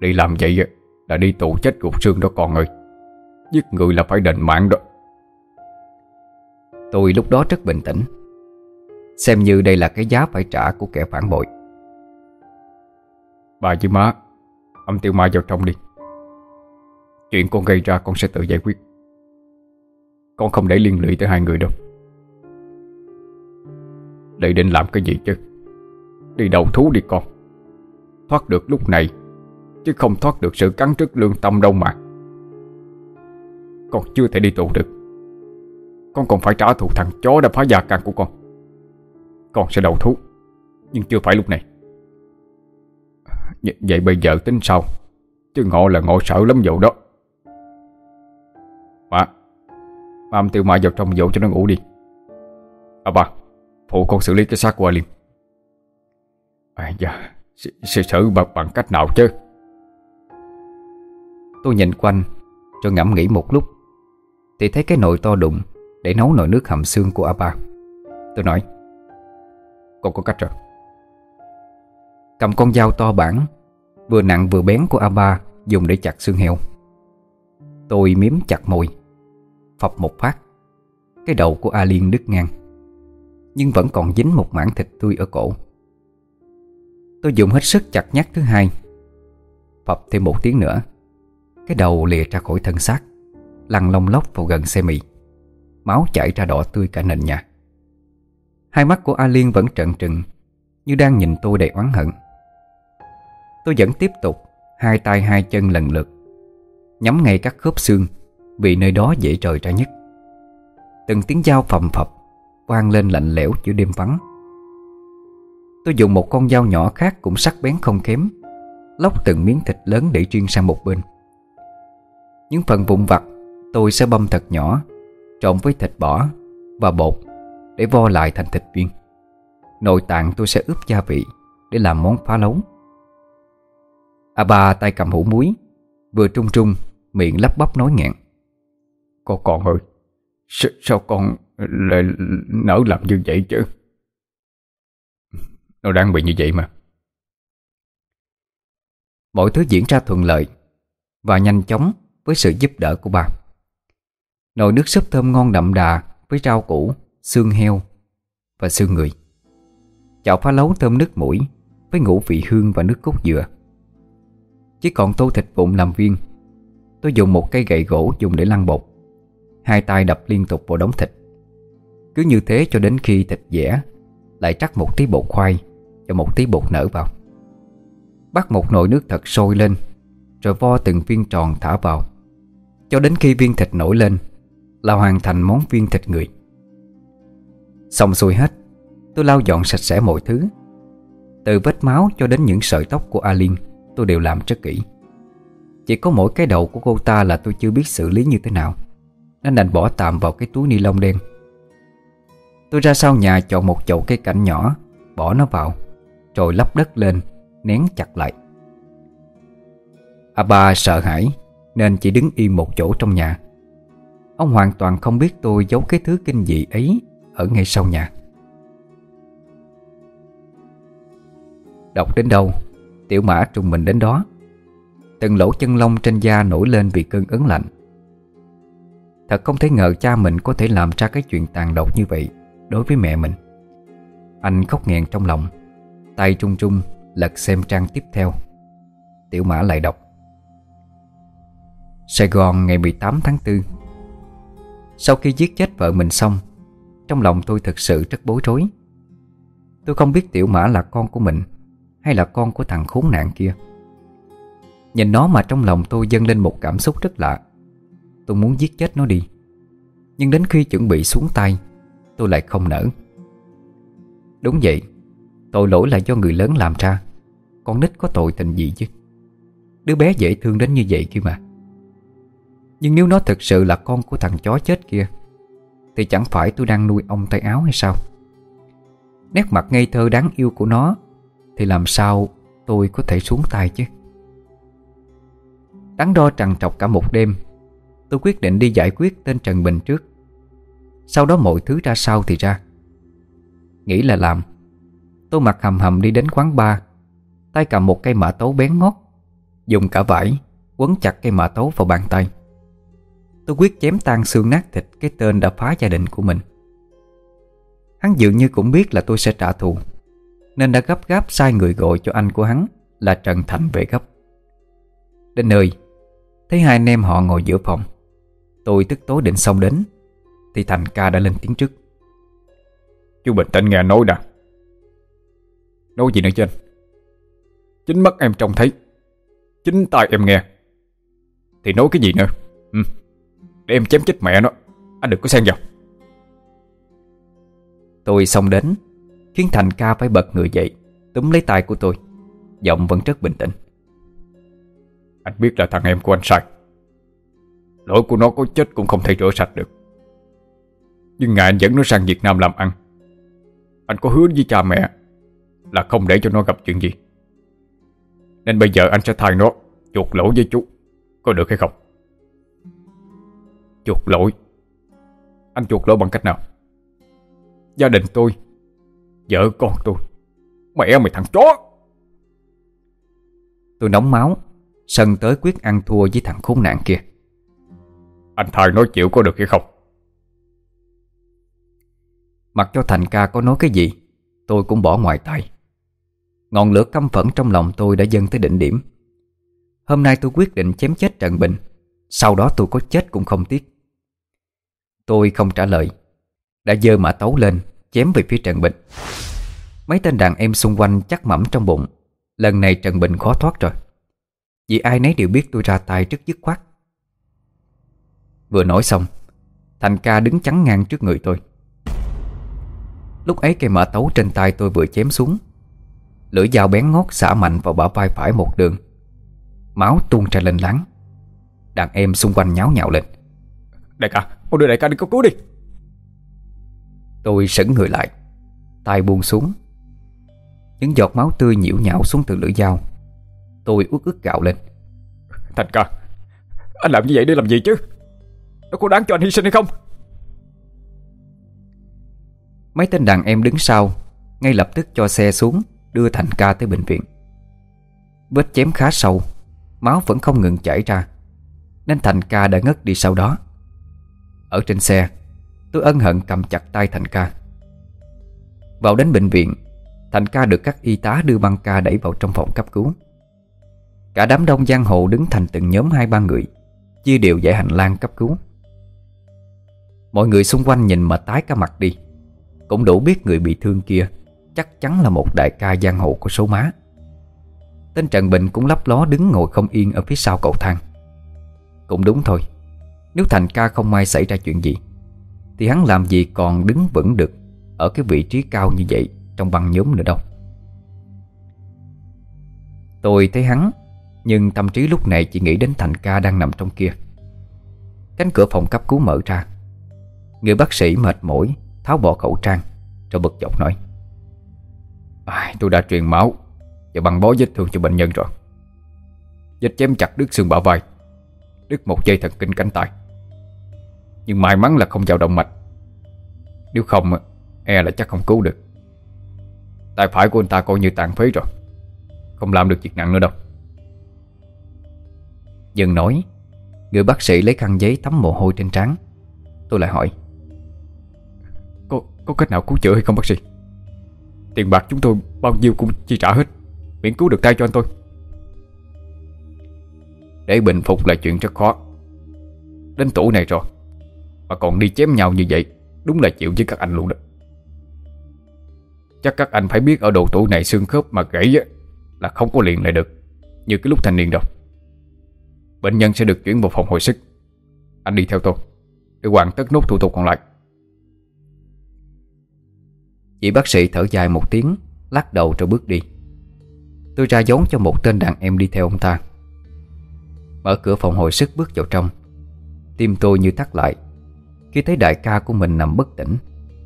Lị làm vậy là đi tù chết gục xương đó con ơi. Giết người là phải đền mạng đó. Tôi lúc đó rất bình tĩnh. Xem như đây là cái giá phải trả của kẻ phản bội. Bà với má Âm tiêu mai vào trong đi Chuyện con gây ra con sẽ tự giải quyết. Con không để liên lụy tới hai người đâu. Lệ định làm cái gì chứ? Đi đầu thú đi con. Thoát được lúc này, Chứ không thoát được sự cắn trước lương tâm đâu mà. Con chưa thể đi tù được. Con còn phải trả thù thằng chó đã phá gia căn của con. Con sẽ đầu thú, Nhưng chưa phải lúc này. Vậy bây giờ tính sao? Chứ ngộ là ngộ sợ lắm dầu đó. Má Má tiêu mai vào trong dỗ cho nó ngủ đi. À bà Phụ con xử lý cái xác của liền. À dạ Sẽ xử bằng, bằng cách nào chứ? Tôi nhìn quanh Cho ngẫm nghĩ một lúc. Thì thấy cái nồi to đụng Để nấu nồi nước hầm xương của Abba Tôi nói Con có cách rồi. Cầm con dao to bản Vừa nặng vừa bén của Abba Dùng để chặt xương heo. Tôi miếm chặt môi. Phập một phát. Cái đầu của A Liên đứt ngang. Nhưng vẫn còn dính một mảng thịt tươi ở cổ. Tôi dùng hết sức chặt nhát thứ hai. Phập thêm một tiếng nữa. Cái đầu lìa ra khỏi thân xác, Lăn lông lóc vào gần xe mì. Máu chảy ra đỏ tươi cả nền nhà. Hai mắt của A Liên vẫn trợn trừng, Như đang nhìn tôi đầy oán hận. Tôi vẫn tiếp tục, Hai tay hai chân lần lượt, Nhắm ngay các khớp xương. Vì nơi đó dễ trời ra nhất. Từng tiếng dao phầm phập, vang lên lạnh lẽo giữa đêm vắng. Tôi dùng một con dao nhỏ khác cũng sắc bén không kém, Lóc từng miếng thịt lớn để chuyên sang một bên. Những phần vụn vặt Tôi sẽ băm thật nhỏ, Trộn với thịt bò và bột Để vo lại thành thịt viên. Nội tạng tôi sẽ ướp gia vị Để làm món phá lấu. A ba tay cầm hũ muối, Vừa trung trung, Miệng lắp bắp nói nghẹn. Con con ơi Sao, sao con lại nỡ làm như vậy chứ? Nó đang bị như vậy mà. Mọi thứ diễn ra thuận lợi Và nhanh chóng với sự giúp đỡ của bà. Nồi nước súp thơm ngon đậm đà Với rau củ, xương heo Và xương người. Chảo phá lấu thơm nước mũi Với ngũ vị hương và nước cốt dừa. Chỉ còn tô thịt vụn làm viên. Tôi dùng một cây gậy gỗ dùng để lăn bột. Hai tay đập liên tục vào đống thịt. Cứ như thế cho đến khi thịt dẻ, Lại trắc một tí bột khoai Và một tí bột nở vào. Bắt một nồi nước thật sôi lên, Rồi vo từng viên tròn thả vào. Cho đến khi viên thịt nổi lên, Là hoàn thành món viên thịt người. Xong xuôi hết, Tôi lau dọn sạch sẽ mọi thứ. Từ vết máu cho đến những sợi tóc của Alin, Tôi đều làm rất kỹ. Chỉ có mỗi cái đầu của cô ta là tôi chưa biết xử lý như thế nào. Nên đành bỏ tạm vào cái túi ni lông đen. Tôi ra sau nhà chọn một chậu cây cảnh nhỏ, Bỏ nó vào, Rồi lắp đất lên, Nén chặt lại. À A ba sợ hãi, Nên chỉ đứng im một chỗ trong nhà. Ông hoàn toàn không biết tôi giấu cái thứ kinh dị ấy Ở ngay sau nhà. Đọc đến đâu, Tiểu mã trùng mình đến đó. Từng lỗ chân lông trên da nổi lên vì cơn ớn lạnh. Thật không thể ngờ cha mình có thể làm ra cái chuyện tàn độc như vậy Đối với mẹ mình. Anh khóc nghẹn trong lòng, Tay trung trung lật xem trang tiếp theo. Tiểu mã lại đọc. Sài Gòn ngày 18 tháng 4 Sau khi giết chết vợ mình xong, Trong lòng tôi thực sự rất bối rối. Tôi không biết Tiểu Mã là con của mình Hay là con của thằng khốn nạn kia. Nhìn nó mà trong lòng tôi dâng lên một cảm xúc rất lạ. Tôi muốn giết chết nó đi. Nhưng đến khi chuẩn bị xuống tay, Tôi lại không nỡ. Đúng vậy, Tội lỗi là do người lớn làm ra. Con nít có tội tình gì chứ? Đứa bé dễ thương đến như vậy kia mà. Nhưng nếu nó thực sự là con của thằng chó chết kia, Thì chẳng phải tôi đang nuôi ông tay áo hay sao? Nét mặt ngây thơ đáng yêu của nó, Thì làm sao tôi có thể xuống tay chứ? Đắn đo trằn trọc cả một đêm Tôi quyết định đi giải quyết tên Trần Bình trước. Sau đó mọi thứ ra sao thì ra. Nghĩ là làm. Tôi mặc hầm hầm đi đến quán bar, Tay cầm một cây mã tấu bén ngót, Dùng cả vải Quấn chặt cây mã tấu vào bàn tay. Tôi quyết chém tan xương nát thịt Cái tên đã phá gia đình của mình. Hắn dường như cũng biết là tôi sẽ trả thù, Nên đã gấp gáp sai người gọi cho anh của hắn Là Trần Thành về gấp. Đến nơi, Thấy hai anh em họ ngồi giữa phòng. Tôi tức tối định xong đến Thì Thành ca đã lên tiếng trước. Chú bình tĩnh nghe nói nè. Nói gì nữa chứ anh? Chính mắt em trông thấy Chính tai em nghe. Thì nói cái gì nữa? Ừ. Để em chém chết mẹ nó. Anh đừng có xen vào. Tôi xong đến Khiến Thành ca phải bật người dậy Túm lấy tay của tôi. Giọng vẫn rất bình tĩnh. Anh biết là thằng em của anh sai Lỗi của nó có chết cũng không thể rửa sạch được. Nhưng ngài anh dẫn nó sang Việt Nam làm ăn. Anh có hứa với cha mẹ Là không để cho nó gặp chuyện gì. Nên bây giờ anh sẽ thay nó Chuột lỗi với chú. Có được hay không? Chuột lỗi? Anh chuột lỗi bằng cách nào? Gia đình tôi, Vợ con tôi, Mẹ mày thằng chó. Tôi nóng máu, Sân tới quyết ăn thua với thằng khốn nạn kia. Anh thay nói chịu có được hay không? Mặc cho thành ca có nói cái gì, Tôi cũng bỏ ngoài tay. Ngọn lửa căm phẫn trong lòng tôi đã dâng tới đỉnh điểm. Hôm nay tôi quyết định chém chết Trần Bình, Sau đó tôi có chết cũng không tiếc. Tôi không trả lời, Đã dơ mã tấu lên, Chém về phía Trần Bình. Mấy tên đàn em xung quanh chắc mẩm trong bụng, Lần này Trần Bình khó thoát rồi. Vì ai nấy đều biết tôi ra tay rất dứt khoát. Vừa nói xong Thành ca đứng chắn ngang trước người tôi. Lúc ấy cây mã tấu trên tay tôi vừa chém xuống. Lưỡi dao bén ngót xả mạnh vào bả vai phải một đường. Máu tuôn ra lên láng. Đàn em xung quanh nháo nhạo lên. Đại ca, mau đưa đại ca đi cấp cứu đi. Tôi sững người lại tay buông xuống. Những giọt máu tươi nhiễu nhạo xuống từ lưỡi dao. Tôi út ức gạo lên. Thành ca Anh làm như vậy để làm gì chứ nó có đáng cho anh hy sinh hay không? Mấy tên đàn em đứng sau, Ngay lập tức cho xe xuống, Đưa Thành ca tới bệnh viện. Vết chém khá sâu, Máu vẫn không ngừng chảy ra, Nên Thành ca đã ngất đi sau đó. Ở trên xe, Tôi ân hận cầm chặt tay Thành ca. Vào đến bệnh viện, Thành ca được các y tá đưa băng ca đẩy vào trong phòng cấp cứu. Cả đám đông giang hồ đứng thành từng nhóm hai ba người, Chia đều dãy hành lang cấp cứu. Mọi người xung quanh nhìn mà tái cả mặt đi. Cũng đủ biết người bị thương kia Chắc chắn là một đại ca giang hồ của số má. Tên Trần Bình cũng lấp ló đứng ngồi không yên Ở phía sau cầu thang. Cũng đúng thôi, Nếu thành ca không may xảy ra chuyện gì, Thì hắn làm gì còn đứng vững được Ở cái vị trí cao như vậy Trong băng nhóm nữa đâu. Tôi thấy hắn, Nhưng tâm trí lúc này chỉ nghĩ đến thành ca đang nằm trong kia. Cánh cửa phòng cấp cứu mở ra Người bác sĩ mệt mỏi Tháo bỏ khẩu trang Rồi bực dọc nói. À, Tôi đã truyền máu Và băng bó vết thương cho bệnh nhân rồi. Vết chém chặt đứt xương bả vai Đứt một dây thần kinh cánh tay. Nhưng may mắn là không vào động mạch. Nếu không E là chắc không cứu được. Tay phải của anh ta coi như tàn phế rồi Không làm được việc nặng nữa đâu. Dân nói Người bác sĩ lấy khăn giấy tắm mồ hôi trên trán. Tôi lại hỏi có, cách nào cứu chữa hay không bác sĩ? Tiền bạc chúng tôi bao nhiêu cũng chi trả hết. Miễn cứu được tay cho anh tôi. Để bình phục là chuyện rất khó. Đến tuổi này rồi Mà còn đi chém nhau như vậy Đúng là chịu với các anh luôn đó. Chắc các anh phải biết ở độ tuổi này xương khớp mà gãy Là không có liền lại được Như cái lúc thanh niên đâu. Bệnh nhân sẽ được chuyển vào phòng hồi sức. Anh đi theo tôi Để hoàn tất nốt thủ tục còn lại. Vị bác sĩ thở dài một tiếng, Lắc đầu rồi bước đi. Tôi ra dấu cho một tên đàn em đi theo ông ta. Mở cửa phòng hồi sức bước vào trong. Tim tôi như thắt lại. Khi thấy đại ca của mình nằm bất tỉnh,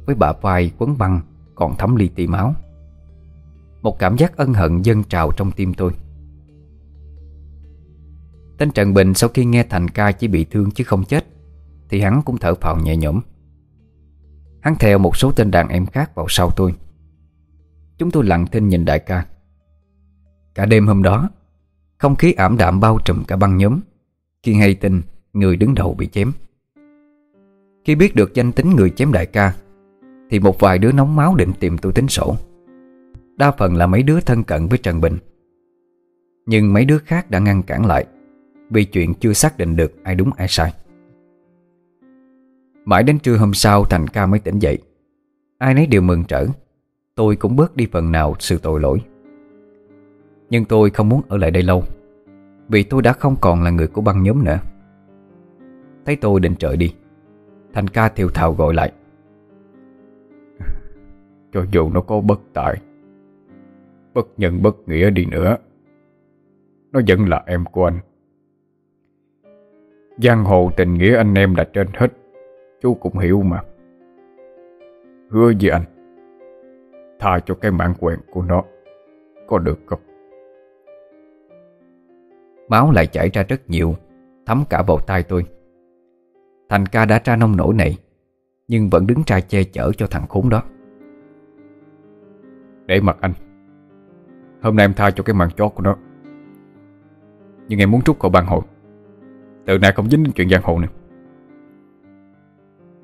Với bả vai quấn băng, Còn thấm li ti máu. Một cảm giác ân hận dâng trào trong tim tôi. Tên Trần Bình sau khi nghe Thành ca chỉ bị thương chứ không chết, Thì hắn cũng thở phào nhẹ nhõm. Hắn theo một số tên đàn em khác vào sau tôi. Chúng tôi lặng thinh nhìn đại ca. Cả đêm hôm đó, Không khí ảm đạm bao trùm cả băng nhóm, Khi hay tin người đứng đầu bị chém. Khi biết được danh tính người chém đại ca, Thì một vài đứa nóng máu định tìm tôi tính sổ. Đa phần là mấy đứa thân cận với Trần Bình. Nhưng mấy đứa khác đã ngăn cản lại, Vì chuyện chưa xác định được ai đúng ai sai. Mãi đến trưa hôm sau Thành ca mới tỉnh dậy. Ai nấy đều mừng trở. Tôi cũng bớt đi phần nào sự tội lỗi. Nhưng tôi không muốn ở lại đây lâu, Vì tôi đã không còn là người của băng nhóm nữa. Thấy tôi định trời đi, Thành ca thiều thào gọi lại. Cho dù nó có bất tại Bất nhân bất nghĩa đi nữa, Nó vẫn là em của anh. Giang hồ tình nghĩa anh em đã trên hết. Chú cũng hiểu mà. Hứa với anh Tha cho cái mạng quen của nó Có được không? Máu lại chảy ra rất nhiều Thấm cả vào tay tôi. Thành ca đã tra nông nổi này Nhưng vẫn đứng ra che chở cho thằng khốn đó. Để mặt anh Hôm nay em tha cho cái mạng chó của nó. Nhưng em muốn trút khỏi ban hội. Từ nay không dính đến chuyện giang hồ nữa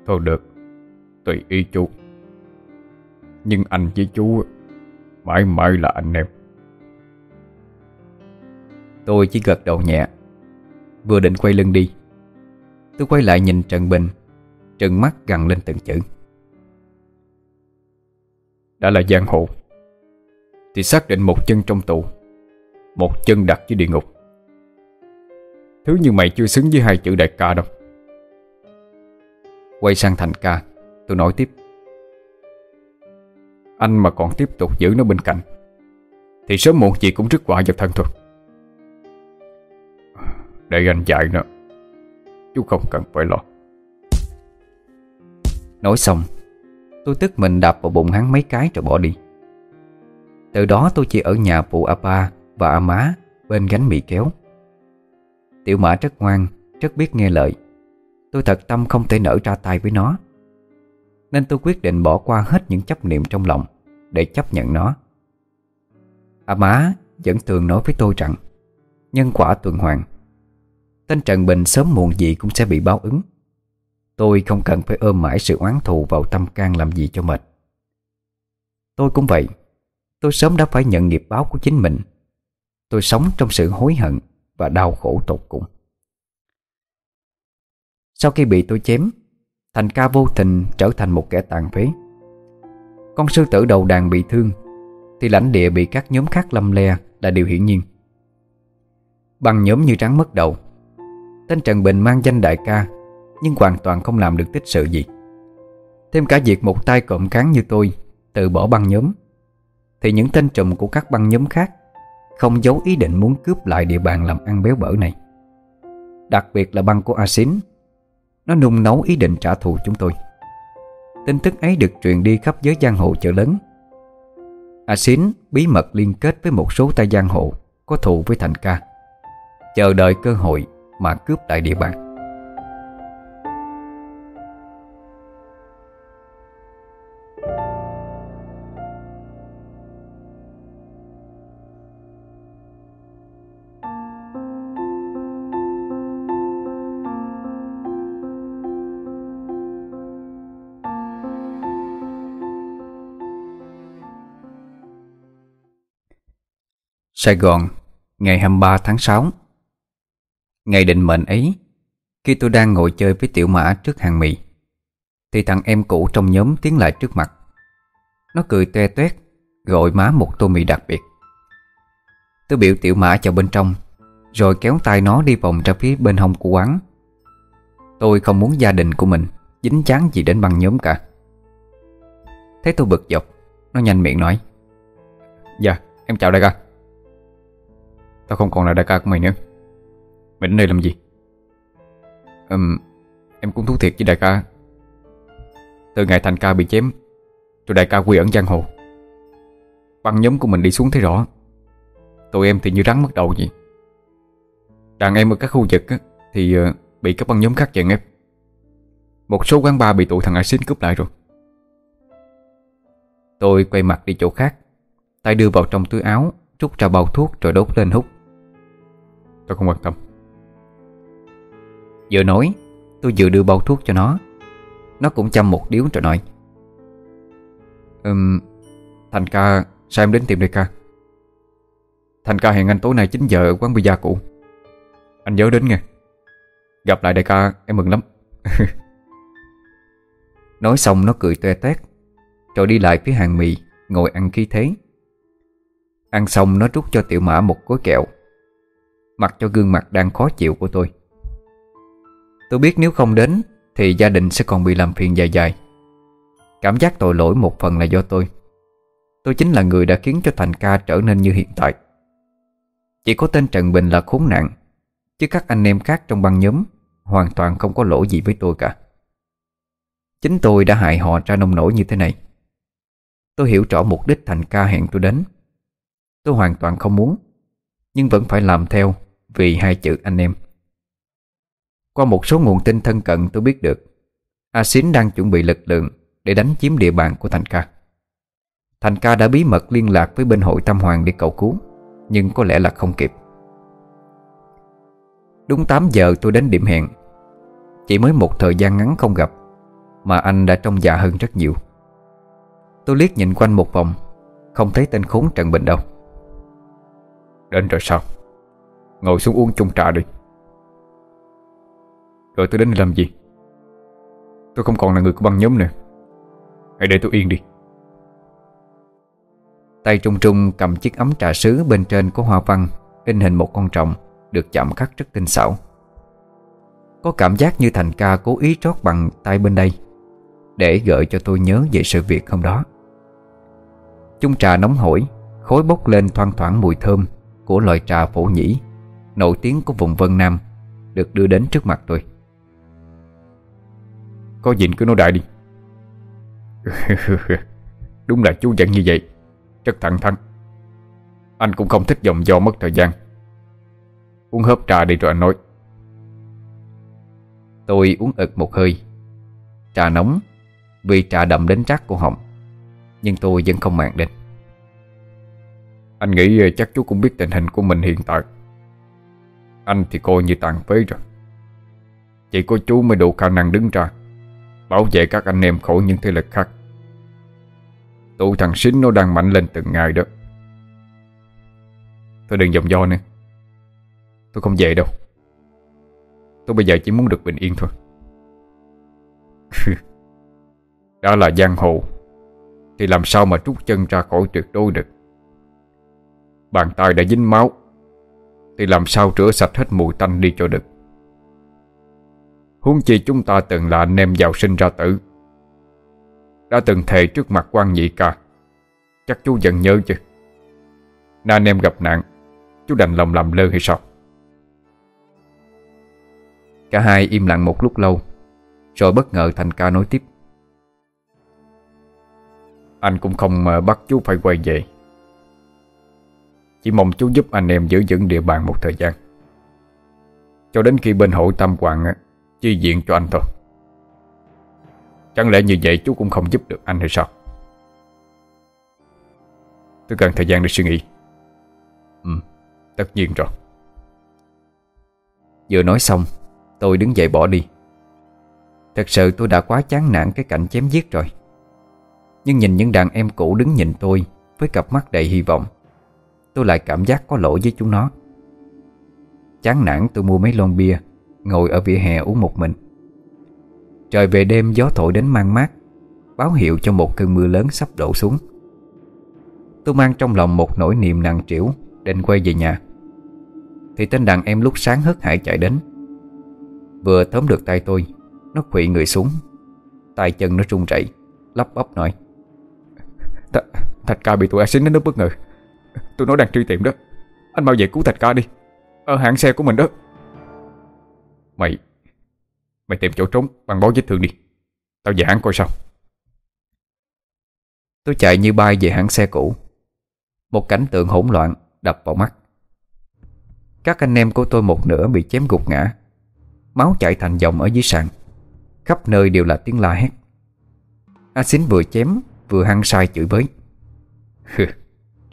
Thôi được Tùy ý chú. Nhưng anh với chú Mãi mãi là anh em. Tôi chỉ gật đầu nhẹ Vừa định quay lưng đi. Tôi quay lại nhìn Trần Bình Trừng mắt gằn lên từng chữ. Đã là giang hồ Thì xác định một chân trong tù Một chân đặt dưới địa ngục. Thứ như mày chưa xứng với hai chữ đại ca đâu Quay sang Thành ca. Tôi nói tiếp. Anh mà còn tiếp tục giữ nó bên cạnh, Thì sớm muộn gì cũng rứt quả vào thân thôi Để anh dạy nó, Chú không cần phải lo. Nói xong, Tôi tức mình đạp vào bụng hắn mấy cái rồi bỏ đi. Từ đó tôi chỉ ở nhà phụ Apa và A Má Bên gánh mì kéo. Tiểu mã rất ngoan, Rất biết nghe lời. Tôi thật tâm không thể nở ra tay với nó. Nên tôi quyết định bỏ qua hết những chấp niệm trong lòng Để chấp nhận nó. A Má vẫn thường nói với tôi rằng, Nhân quả tuần hoàn, Tên Trần Bình sớm muộn gì cũng sẽ bị báo ứng. Tôi không cần phải ôm mãi sự oán thù vào tâm can làm gì cho mệt. Tôi cũng vậy. Tôi sớm đã phải nhận nghiệp báo của chính mình. Tôi sống trong sự hối hận Và đau khổ tột cùng. Sau khi bị tôi chém, Thành ca vô tình trở thành một kẻ tàn phế. Con sư tử đầu đàn bị thương, Thì lãnh địa bị các nhóm khác lâm le Là điều hiển nhiên. Bằng nhóm như rắn mất đầu, Tên Trần Bình mang danh đại ca, Nhưng hoàn toàn không làm được tích sự gì. Thêm cả việc một tay cộm cán như tôi, Từ bỏ băng nhóm, Thì những tên trùm của các băng nhóm khác Không giấu ý định muốn cướp lại địa bàn làm ăn béo bở này. Đặc biệt là băng của Asin nó nung nấu ý định trả thù chúng tôi. Tin tức ấy được truyền đi khắp giới giang hồ chợ lớn. A Xín bí mật liên kết với một số tay giang hồ Có thù với Thành ca. Chờ đợi cơ hội mà cướp lại địa bàn. Sài Gòn, ngày 23 tháng 6 Ngày định mệnh ấy Khi tôi đang ngồi chơi với tiểu mã trước hàng mì Thì thằng em cũ trong nhóm tiến lại trước mặt. Nó cười toe toét Gọi má một tô mì đặc biệt. Tôi biểu tiểu mã vào bên trong Rồi kéo tay nó đi vòng ra phía bên hông của quán. Tôi không muốn gia đình của mình Dính chán gì đến băng nhóm cả. Thấy tôi bực dọc Nó nhanh miệng nói Dạ em chào đại ca. Tao không còn là đại ca của mày nữa. Mày đến đây làm gì? Um, Em cũng thú thiệt với đại ca. Từ ngày thành ca bị chém Rồi đại ca quy ẩn giang hồ. Băng nhóm của mình đi xuống thấy rõ. Tụi em thì như rắn mất đầu vậy. Đàn em ở các khu vực á, Thì ờ, bị các băng nhóm khác chèn ép. Một số quán bar bị tụi thằng Axin cướp lại rồi. Tôi quay mặt đi chỗ khác Tay đưa vào trong túi áo Rút ra bao thuốc rồi đốt lên hút. Tôi không quan tâm. Vừa nói Tôi vừa đưa bao thuốc cho nó. Nó cũng chăm một điếu rồi nói. Um, Thành ca Sao em đến tìm đây ca? Thành ca hẹn anh tối nay 9 giờ ở quán pizza cũ. Anh nhớ đến nghe. Gặp lại đại ca em mừng lắm. Nói xong nó cười toe toét Rồi đi lại phía hàng mì Ngồi ăn khí thế. Ăn xong nó rút cho tiểu mã một gói kẹo. Mặc cho gương mặt đang khó chịu của tôi. Tôi biết nếu không đến, Thì gia đình sẽ còn bị làm phiền dài dài. Cảm giác tội lỗi một phần là do tôi. Tôi chính là người đã khiến cho Thành ca trở nên như hiện tại. Chỉ có tên Trần Bình là khốn nạn, Chứ các anh em khác trong băng nhóm Hoàn toàn không có lỗi gì với tôi cả. Chính tôi đã hại họ ra nông nổi như thế này. Tôi hiểu rõ mục đích thành ca hẹn tôi đến. Tôi hoàn toàn không muốn, Nhưng vẫn phải làm theo. Vì hai chữ anh em. Qua một số nguồn tin thân cận tôi biết được A Xín đang chuẩn bị lực lượng Để đánh chiếm địa bàn của Thành ca. Thành ca đã bí mật liên lạc Với bên hội Tam Hoàng để cầu cứu, Nhưng có lẽ là không kịp. Đúng 8 giờ tôi đến điểm hẹn. Chỉ mới một thời gian ngắn không gặp, Mà anh đã trông già hơn rất nhiều. Tôi liếc nhìn quanh một vòng, Không thấy tên khốn Trần Bình đâu. Đến rồi sao? Ngồi xuống uống chung trà đi. Rồi tôi đến làm gì? Tôi không còn là người của băng nhóm nữa. Hãy để tôi yên đi. Tay trung trung cầm chiếc ấm trà sứ Bên trên có hoa văn, In hình một con trọng, Được chạm khắc rất tinh xảo. Có cảm giác như thành ca cố ý trót bằng tay bên đây, Để gợi cho tôi nhớ về sự việc hôm đó. Chung trà nóng hổi Khối bốc lên thoang thoảng mùi thơm Của loại trà phổ nhĩ. Nổi tiếng của vùng Vân Nam, Được đưa đến trước mặt tôi. Có gì cứ nói đại đi. Đúng là chú giận như vậy, Rất thẳng thắn. Anh cũng không thích dòng do mất thời gian. Uống hớp trà đi rồi anh nói. Tôi uống ực một hơi. Trà nóng, Vì trà đậm đến rác của họng, Nhưng tôi vẫn không mạng đến. Anh nghĩ chắc chú cũng biết tình hình của mình hiện tại. Anh thì coi như tàn phế rồi. Chỉ có chú mới đủ khả năng đứng ra, Bảo vệ các anh em khỏi những thế lực khác. Tụ thằng xính nó đang mạnh lên từng ngày đó. Thôi đừng dòng do nữa. Tôi không về đâu. Tôi bây giờ chỉ muốn được bình yên thôi. Đã là giang hồ, Thì làm sao mà trút chân ra khỏi tuyệt đối được? Bàn tay đã dính máu. Thì làm sao rửa sạch hết mùi tanh đi cho được? Huống chi chúng ta từng là anh em giàu sinh ra tử. Đã từng thề trước mặt quan nhị ca. Chắc chú vẫn nhớ chứ? Nên anh em gặp nạn, Chú đành lòng làm lơ hay sao? Cả hai im lặng một lúc lâu, Rồi bất ngờ Thành ca nói tiếp. Anh cũng không ờ, bắt chú phải quay về. Chỉ mong chú giúp anh em giữ vững địa bàn một thời gian. Cho đến khi bên hội Tam Hoàng Chi diện cho anh thôi. Chẳng lẽ như vậy chú cũng không giúp được anh hay sao? Tôi cần thời gian để suy nghĩ. Ừ, tất nhiên rồi. Vừa nói xong Tôi đứng dậy bỏ đi. Thật sự tôi đã quá chán nản cái cảnh chém giết rồi. Nhưng nhìn những đàn em cũ đứng nhìn tôi Với cặp mắt đầy hy vọng Tôi lại cảm giác có lỗi với chúng nó. Chán nản, tôi mua mấy lon bia, Ngồi ở vỉa hè uống một mình. Trời về đêm, gió thổi đến mang mát, Báo hiệu cho một cơn mưa lớn sắp đổ xuống. Tôi mang trong lòng một nỗi niềm nặng trĩu, Định quay về nhà. Thì tên đàn em lúc sáng hớt hải chạy đến. Vừa tóm được tay tôi, Nó quỵ người xuống. Tay chân nó run rẩy, Lắp bắp nói, Th Thạch ca bị tụi axin đến nước bất ngờ tôi nói đang truy tìm đó. Anh mau về cứu Thạch ca đi. Ở hãng xe của mình đó. Mày Mày tìm chỗ trốn bằng bó vết thương đi. Tao về hãng coi sao. Tôi chạy như bay về hãng xe cũ. Một cảnh tượng hỗn loạn đập vào mắt. Các anh em của tôi một nửa bị chém gục ngã. Máu chảy thành dòng ở dưới sàn. Khắp nơi đều là tiếng la hét. A Xín vừa chém, Vừa hăng sai chửi bới.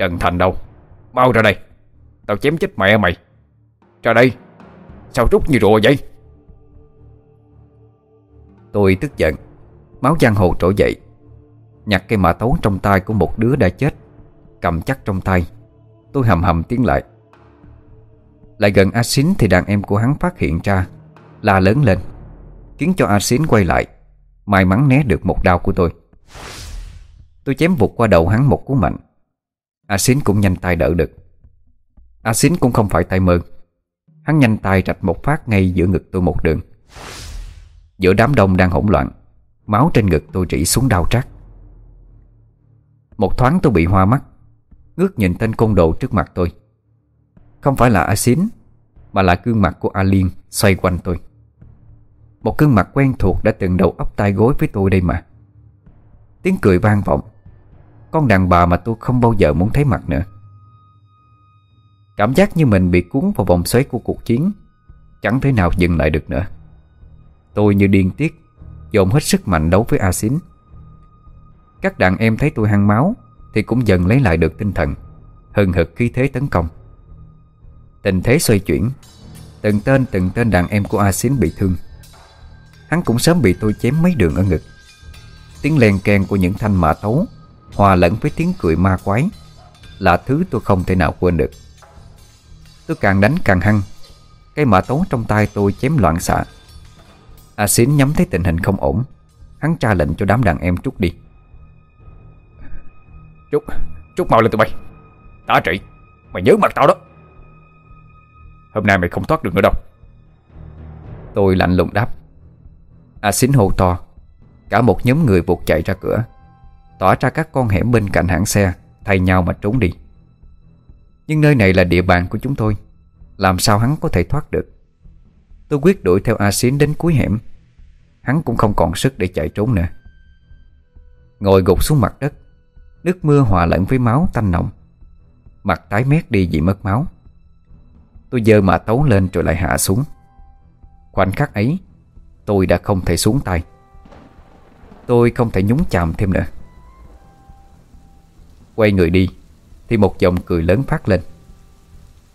Trần Thành đâu? Mau ra đây. Tao chém chết mẹ mày. Ra đây. Sao rút như rùa vậy? Tôi tức giận. Máu giang hồ trỗi dậy. Nhặt cây mã tấu trong tay của một đứa đã chết. Cầm chắc trong tay. Tôi hầm hầm tiến lại. Lại gần A Xín thì đàn em của hắn phát hiện ra. La lớn lên. Khiến cho A Xín quay lại. May mắn né được một đau của tôi. Tôi chém vụt qua đầu hắn một cú mạnh. A Xín cũng nhanh tay đỡ được. A Xín cũng không phải tay mơ. Hắn nhanh tay rạch một phát ngay giữa ngực tôi một đường. Giữa đám đông đang hỗn loạn, Máu trên ngực tôi rỉ xuống đau trát. Một thoáng tôi bị hoa mắt, Ngước nhìn tên côn đồ trước mặt tôi. Không phải là A Xín Mà là gương mặt của A Liên xoay quanh tôi. Một gương mặt quen thuộc đã từng đầu ấp tay gối với tôi đây mà. Tiếng cười vang vọng. Con đàn bà mà tôi không bao giờ muốn thấy mặt nữa. Cảm giác như mình bị cuốn vào vòng xoáy của cuộc chiến, Chẳng thể nào dừng lại được nữa. Tôi như điên tiết, Dồn hết sức mạnh đấu với A Xín Các đàn em thấy tôi hăng máu, Thì cũng dần lấy lại được tinh thần, Hừng hực khí thế tấn công. Tình thế xoay chuyển, Từng tên từng tên đàn em của A Xín bị thương. Hắn cũng sớm bị tôi chém mấy đường ở ngực. Tiếng len keng của những thanh mã tấu Hòa lẫn với tiếng cười ma quái. Là thứ tôi không thể nào quên được. Tôi càng đánh càng hăng. Cây mã tấu trong tay tôi chém loạn xạ. A Xín nhắm thấy tình hình không ổn. Hắn tra lệnh cho đám đàn em trút đi. Trút Trút mau lên tụi bay. Tá trị, Mày nhớ mặt tao đó. Hôm nay mày không thoát được nữa đâu. Tôi lạnh lùng đáp. A Xín hô to. Cả một nhóm người vụt chạy ra cửa. Tỏa ra các con hẻm bên cạnh hãng xe, Thay nhau mà trốn đi. Nhưng nơi này là địa bàn của chúng tôi, Làm sao hắn có thể thoát được? Tôi quyết đuổi theo A Xín đến cuối hẻm, Hắn cũng không còn sức để chạy trốn nữa. Ngồi gục xuống mặt đất, Nước mưa hòa lẫn với máu tanh nồng. Mặt tái mét đi vì mất máu. Tôi dơ mã tấu lên rồi lại hạ xuống. Khoảnh khắc ấy, Tôi đã không thể xuống tay. Tôi không thể nhúng chạm thêm nữa. Quay người đi, Thì một giọng cười lớn phát lên.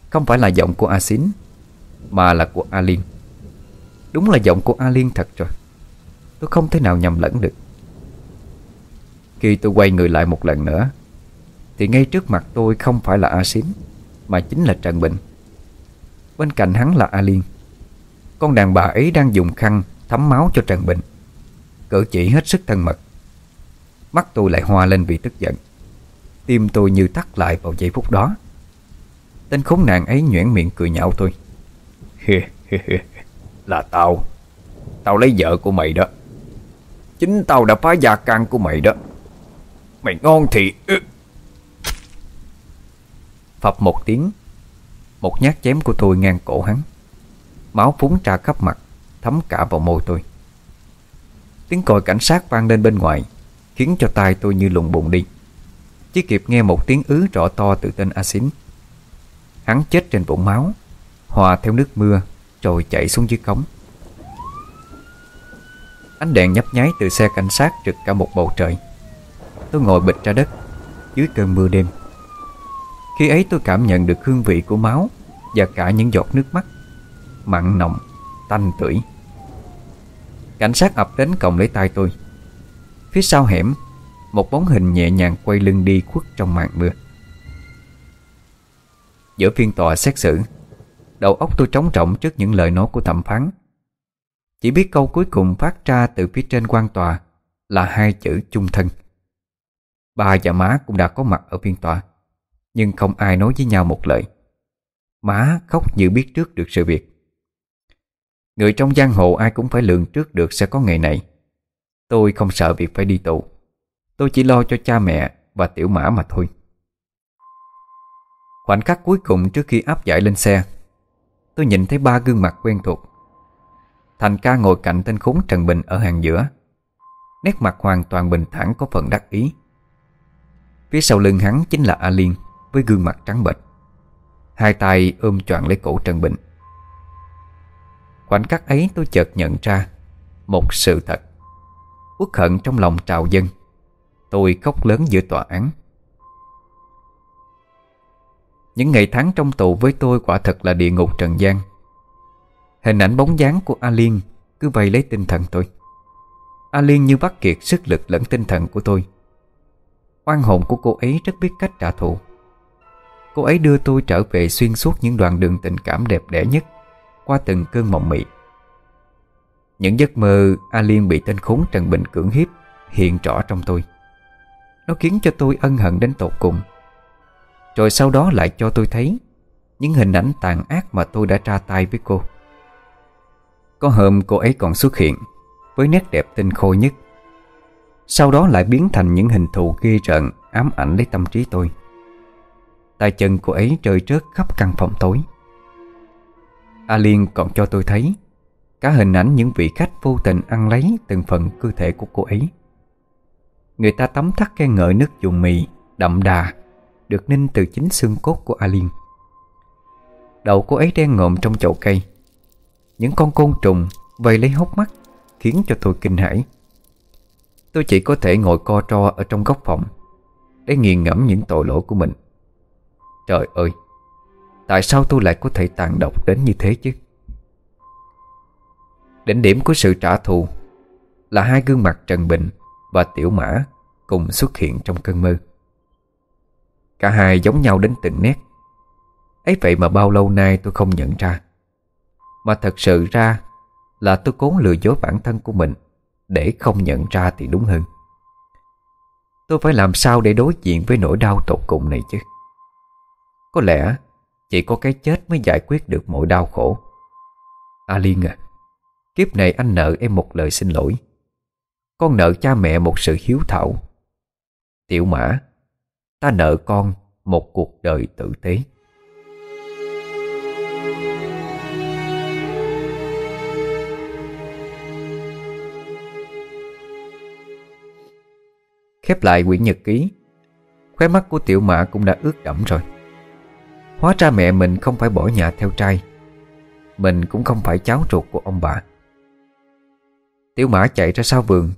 Không phải là giọng của A Xín Mà là của A Liên Đúng là giọng của A Liên thật rồi. Tôi không thể nào nhầm lẫn được. Khi tôi quay người lại một lần nữa, Thì ngay trước mặt tôi không phải là A Xín Mà chính là Trần Bình. Bên cạnh hắn là A Liên Con đàn bà ấy đang dùng khăn Thấm máu cho Trần Bình, Cử chỉ hết sức thân mật. Mắt tôi lại hoa lên vì tức giận. Tim tôi như tắt lại vào giây phút đó. Tên khốn nạn ấy nhoẻn miệng cười nhạo tôi. Là tao. Tao lấy vợ của mày đó. Chính tao đã phá gia căn của mày đó. Mày ngon thì Phập một tiếng, Một nhát chém của tôi ngang cổ hắn. Máu phúng ra khắp mặt, Thấm cả vào môi tôi. Tiếng còi cảnh sát vang lên bên ngoài, Khiến cho tai tôi như lùng bùng đi. Chỉ kịp nghe một tiếng ứ rõ to từ tên Asin Hắn chết trên vũng máu Hòa theo nước mưa Rồi chạy xuống dưới cống. Ánh đèn nhấp nháy từ xe cảnh sát trực cả một bầu trời. Tôi ngồi bịch ra đất Dưới cơn mưa đêm. Khi ấy tôi cảm nhận được hương vị của máu Và cả những giọt nước mắt Mặn nồng, tanh tưởi. Cảnh sát ập đến còng lấy tay tôi. Phía sau hẻm một bóng hình nhẹ nhàng quay lưng đi khuất trong màn mưa. Giữa phiên tòa xét xử, Đầu óc tôi trống trọng trước những lời nói của thẩm phán. Chỉ biết câu cuối cùng phát ra từ phía trên quan tòa Là hai chữ chung thân. Ba và má cũng đã có mặt ở phiên tòa, Nhưng không ai nói với nhau một lời. Má khóc như biết trước được sự việc. Người trong giang hồ ai cũng phải lường trước được sẽ có ngày này. Tôi không sợ việc phải đi tù. Tôi chỉ lo cho cha mẹ và tiểu mã mà thôi. Khoảnh khắc cuối cùng trước khi áp giải lên xe, Tôi nhìn thấy ba gương mặt quen thuộc. Thành ca ngồi cạnh tên khốn Trần Bình ở hàng giữa. Nét mặt hoàn toàn bình thản có phần đắc ý. Phía sau lưng hắn chính là A Liên Với gương mặt trắng bệch. Hai tay ôm choàng lấy cổ Trần Bình. Khoảnh khắc ấy tôi chợt nhận ra Một sự thật Uất hận trong lòng trào dân Tôi khóc lớn giữa tòa án. Những ngày tháng trong tù với tôi quả thật là địa ngục trần gian. Hình ảnh bóng dáng của A Liên Cứ vây lấy tinh thần tôi. A Liên như bắt kiệt sức lực lẫn tinh thần của tôi. Oan hồn của cô ấy rất biết cách trả thù. Cô ấy đưa tôi trở về xuyên suốt những đoạn đường tình cảm đẹp đẽ nhất qua từng cơn mộng mị. Những giấc mơ A Liên bị tên khốn Trần Bình cưỡng hiếp hiện rõ trong tôi. Nó khiến cho tôi ân hận đến tột cùng. Rồi sau đó lại cho tôi thấy những hình ảnh tàn ác mà tôi đã tra tay với cô. Có hôm cô ấy còn xuất hiện với nét đẹp tinh khôi nhất. Sau đó lại biến thành những hình thù ghê rợn, ám ảnh lấy tâm trí tôi. Tay chân cô ấy rơi rớt khắp căn phòng tối. A Liên còn cho tôi thấy Cả hình ảnh những vị khách vô tình ăn lấy Từng phần cơ thể của cô ấy Người ta tắm thắt khen ngợi nước dùng mì, Đậm đà, Được ninh từ chính xương cốt của Alin. Đầu cô ấy đen ngộm trong chậu cây. Những con côn trùng Vây lấy hốc mắt, Khiến cho tôi kinh hãi. Tôi chỉ có thể ngồi co tro ở trong góc phòng, Để nghiền ngẫm những tội lỗi của mình. Trời ơi, Tại sao tôi lại có thể tàn độc đến như thế chứ? Đỉnh điểm của sự trả thù Là hai gương mặt Trần Bình và Tiểu Mã Cùng xuất hiện trong cơn mơ. Cả hai giống nhau đến từng nét. Ấy vậy mà bao lâu nay tôi không nhận ra. Mà thật sự ra Là tôi cố lừa dối bản thân của mình Để không nhận ra thì đúng hơn. Tôi phải làm sao để đối diện với nỗi đau tột cùng này chứ? Có lẽ Chỉ có cái chết mới giải quyết được mọi đau khổ. A Liên à Kiếp này anh nợ em một lời xin lỗi. Con nợ cha mẹ một sự hiếu thảo. Tiểu mã, Ta nợ con một cuộc đời tử tế. Khép lại quyển nhật ký, Khóe mắt của tiểu mã cũng đã ướt đẫm rồi. Hóa ra mẹ mình không phải bỏ nhà theo trai, Mình cũng không phải cháu ruột của ông bà. Tiểu mã chạy ra sau vườn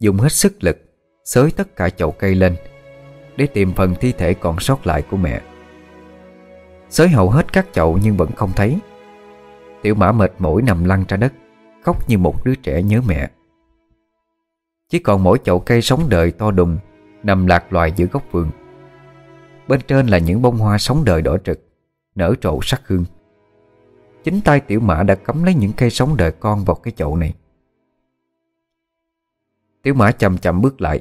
Dùng hết sức lực, Xới tất cả chậu cây lên, Để tìm phần thi thể còn sót lại của mẹ. Xới hầu hết các chậu nhưng vẫn không thấy. Tiểu mã mệt mỏi nằm lăn ra đất, Khóc như một đứa trẻ nhớ mẹ. Chỉ còn mỗi chậu cây sống đời to đùng, Nằm lạc loài giữa góc vườn. Bên trên là những bông hoa sống đời đỏ trực Nở trộn sắc hương. Chính tay tiểu mã đã cắm lấy những cây sống đời con vào cái chậu này. Tiểu mã chậm chậm bước lại,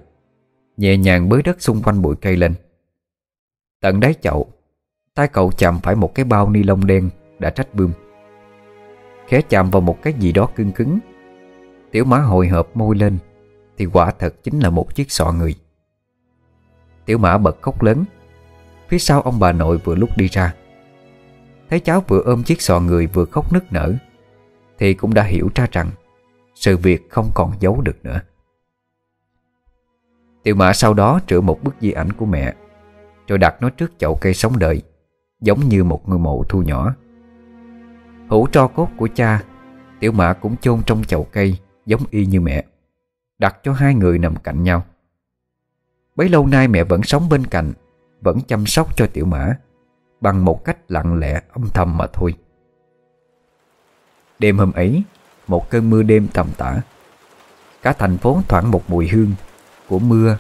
Nhẹ nhàng bới đất xung quanh bụi cây lên. Tận đáy chậu, tay cậu chạm phải một cái bao ni lông đen Đã trách bươm. Khẽ chạm vào một cái gì đó cưng cứng. Tiểu mã hồi hộp môi lên, thì quả thật chính là một chiếc sọ người. Tiểu mã bật khóc lớn. Phía sau ông bà nội vừa lúc đi ra. Thấy cháu vừa ôm chiếc sọ người vừa khóc nức nở, Thì cũng đã hiểu ra rằng Sự việc không còn giấu được nữa. Tiểu mã sau đó trữ một bức di ảnh của mẹ, Rồi đặt nó trước chậu cây sống đợi Giống như một ngôi mộ thu nhỏ. Hũ tro cốt của cha, Tiểu mã cũng chôn trong chậu cây, Giống y như mẹ, Đặt cho hai người nằm cạnh nhau. Bấy lâu nay mẹ vẫn sống bên cạnh, Vẫn chăm sóc cho tiểu mã, Bằng một cách lặng lẽ, âm thầm mà thôi. Đêm hôm ấy, Một cơn mưa đêm tầm tã, Cả thành phố thoảng một mùi hương của mưa,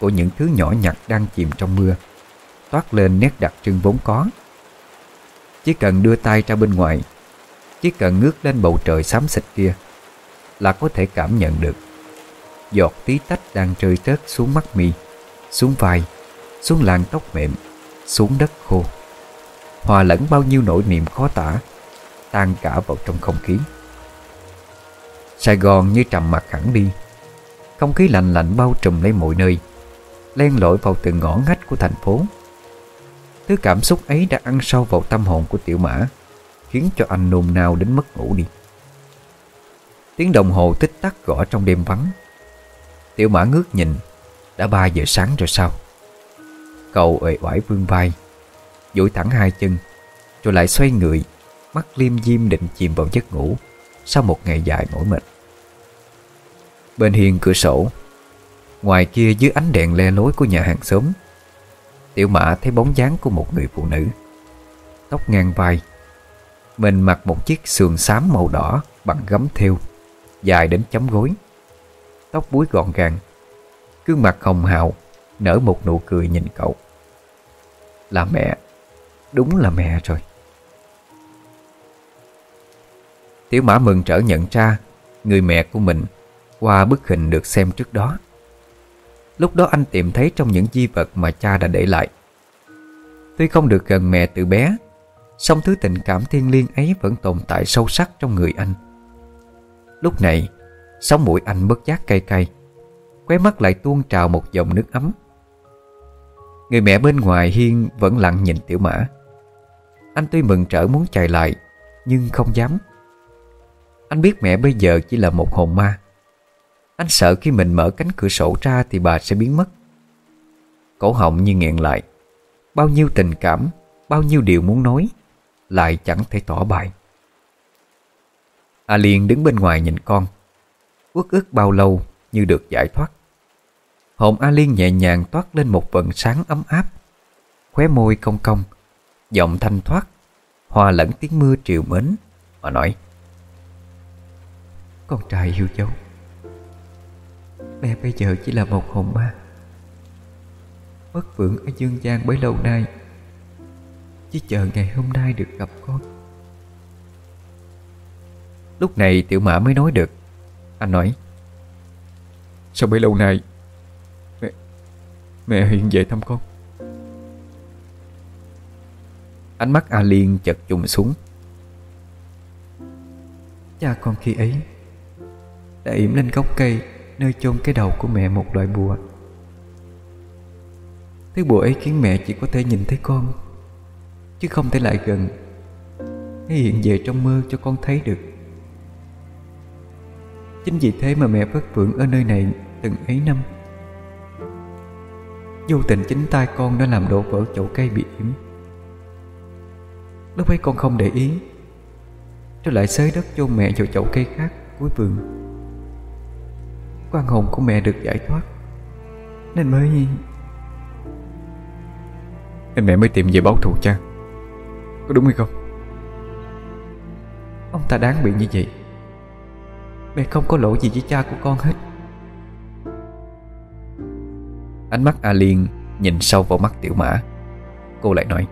Của những thứ nhỏ nhặt đang chìm trong mưa, Toát lên nét đặc trưng vốn có. Chỉ cần đưa tay ra bên ngoài, Chỉ cần ngước lên bầu trời xám xịt kia Là có thể cảm nhận được Giọt tí tách đang rơi rớt xuống mắt mi, Xuống vai, Xuống làn tóc mềm, Xuống đất khô. Hòa lẫn bao nhiêu nỗi niềm khó tả, Tan cả vào trong không khí. Sài Gòn như trầm mặt hẳn đi. Không khí lạnh lạnh bao trùm lấy mọi nơi, Len lỏi vào từng ngõ ngách của thành phố. Thứ cảm xúc ấy đã ăn sâu vào tâm hồn của tiểu mã, Khiến cho anh nôn nao đến mất ngủ đi. Tiếng đồng hồ tích tắc gõ trong đêm vắng. Tiểu mã ngước nhìn, Đã 3 giờ sáng rồi sao? Cậu uể oải vương vai, duỗi thẳng hai chân, Rồi lại xoay người, Mắt liêm diêm định chìm vào giấc ngủ Sau một ngày dài mỏi mệt. Bên hiên cửa sổ. Ngoài kia dưới ánh đèn le lối của nhà hàng xóm, Tiểu mã thấy bóng dáng của một người phụ nữ. Tóc ngang vai, Mình mặc một chiếc sườn xám màu đỏ Bằng gấm thêu, Dài đến chấm gối. Tóc búi gọn gàng, Gương mặt hồng hào, Nở một nụ cười nhìn cậu. Là mẹ, Đúng là mẹ rồi. Tiểu mã mừng trở nhận ra Người mẹ của mình qua bức hình được xem trước đó. Lúc đó anh tìm thấy trong những di vật mà cha đã để lại. Tuy không được gần mẹ từ bé, song thứ tình cảm thiên liêng ấy vẫn tồn tại sâu sắc trong người anh. Lúc này Sống mũi anh bất giác cay cay Qué mắt lại tuôn trào một dòng nước ấm. Người mẹ bên ngoài hiên vẫn lặng nhìn tiểu mã. Anh tuy mừng trở muốn chạy lại, Nhưng không dám. Anh biết mẹ bây giờ chỉ là một hồn ma. Anh sợ khi mình mở cánh cửa sổ ra Thì bà sẽ biến mất. Cổ họng như nghẹn lại. Bao nhiêu tình cảm, Bao nhiêu điều muốn nói, Lại chẳng thể tỏ bài. A Liên đứng bên ngoài nhìn con, Uất ức bao lâu như được giải thoát. Hồn A Liên nhẹ nhàng toát lên một vần sáng ấm áp, Khóe môi cong cong, Giọng thanh thoát, Hòa lẫn tiếng mưa triều mến, Mà nói, Con trai yêu dấu. Mẹ bây giờ chỉ là một hồn ma. Bất vượng ở dương gian bấy lâu nay, Chỉ chờ ngày hôm nay được gặp con. Lúc này tiểu mã mới nói được. Anh nói Sao bấy lâu nay, Mẹ Mẹ hiện về thăm con. Ánh mắt A Liên chật trùng xuống. Cha con khi ấy Đã yểm lên gốc cây Nơi chôn cái đầu của mẹ một loại bùa. Thứ bùa ấy khiến mẹ chỉ có thể nhìn thấy con, Chứ không thể lại gần. Hay hiện về trong mơ cho con thấy được. Chính vì thế mà mẹ vất vưởng ở nơi này từng ấy năm. Vô tình chính tay con đã làm đổ vỡ chậu cây bị yểm. Lúc ấy con không để ý cho lại xới đất chôn mẹ vào chậu cây khác cuối vườn quan hồn của mẹ được giải thoát. Nên mới Nên mẹ mới tìm về báo thù cha. Có đúng hay không? Ông ta đáng bị như vậy. Mẹ không có lỗi gì với cha của con hết. Ánh mắt A Liên nhìn sâu vào mắt tiểu mã. Cô lại nói,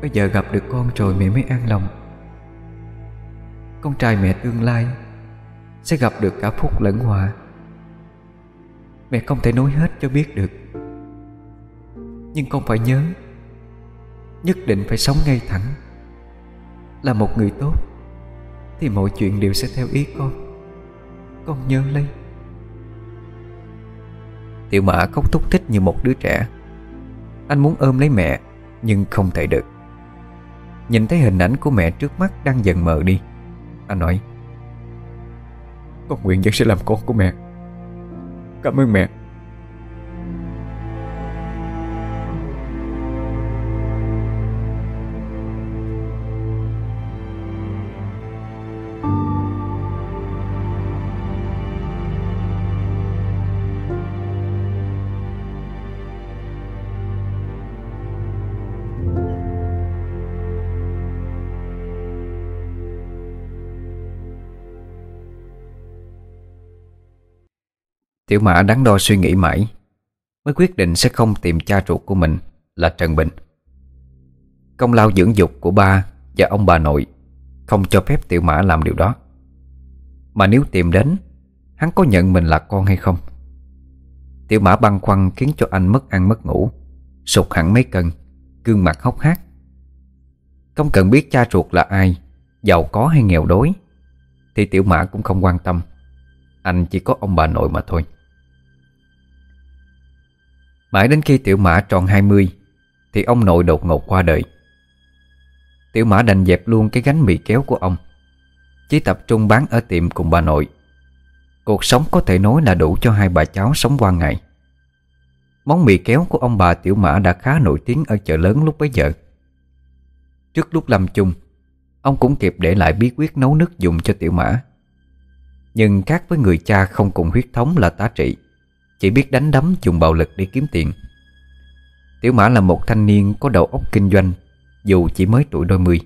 Bây giờ gặp được con rồi mẹ mới an lòng. Con trai mẹ tương lai sẽ gặp được cả phúc lẫn hòa Mẹ không thể nói hết cho biết được. Nhưng con phải nhớ, Nhất định phải sống ngay thẳng. Là một người tốt, Thì mọi chuyện đều sẽ theo ý con. Con nhớ lấy. Tiểu mã khóc thúc thích như một đứa trẻ. Anh muốn ôm lấy mẹ, Nhưng không thể được. Nhìn thấy hình ảnh của mẹ trước mắt đang dần mờ đi. Anh nói con nguyện vẫn sẽ làm con của mẹ. Cảm ơn mẹ. Tiểu mã đắn đo suy nghĩ mãi, Mới quyết định sẽ không tìm cha ruột của mình Là Trần Bình. Công lao dưỡng dục của ba Và ông bà nội Không cho phép tiểu mã làm điều đó. Mà nếu tìm đến, Hắn có nhận mình là con hay không? Tiểu mã băn khoăn khiến cho anh mất ăn mất ngủ, Sụt hẳn mấy cân, Gương mặt hốc hác. Không cần biết cha ruột là ai, Giàu có hay nghèo đói, Thì tiểu mã cũng không quan tâm. Anh chỉ có ông bà nội mà thôi. Mãi đến khi tiểu mã tròn 20 Thì ông nội đột ngột qua đời. Tiểu mã đành dẹp luôn cái gánh mì kéo của ông, Chỉ tập trung bán ở tiệm cùng bà nội. Cuộc sống có thể nói là đủ cho hai bà cháu sống qua ngày. Món mì kéo của ông bà Tiểu Mã đã khá nổi tiếng ở chợ lớn lúc bấy giờ. Trước lúc lâm chung, Ông cũng kịp để lại bí quyết nấu nước dùng cho Tiểu Mã. Nhưng khác với người cha không cùng huyết thống là tá trị chỉ biết đánh đấm dùng bạo lực để kiếm tiền. Tiểu Mã là một thanh niên có đầu óc kinh doanh, Dù chỉ mới tuổi đôi mươi.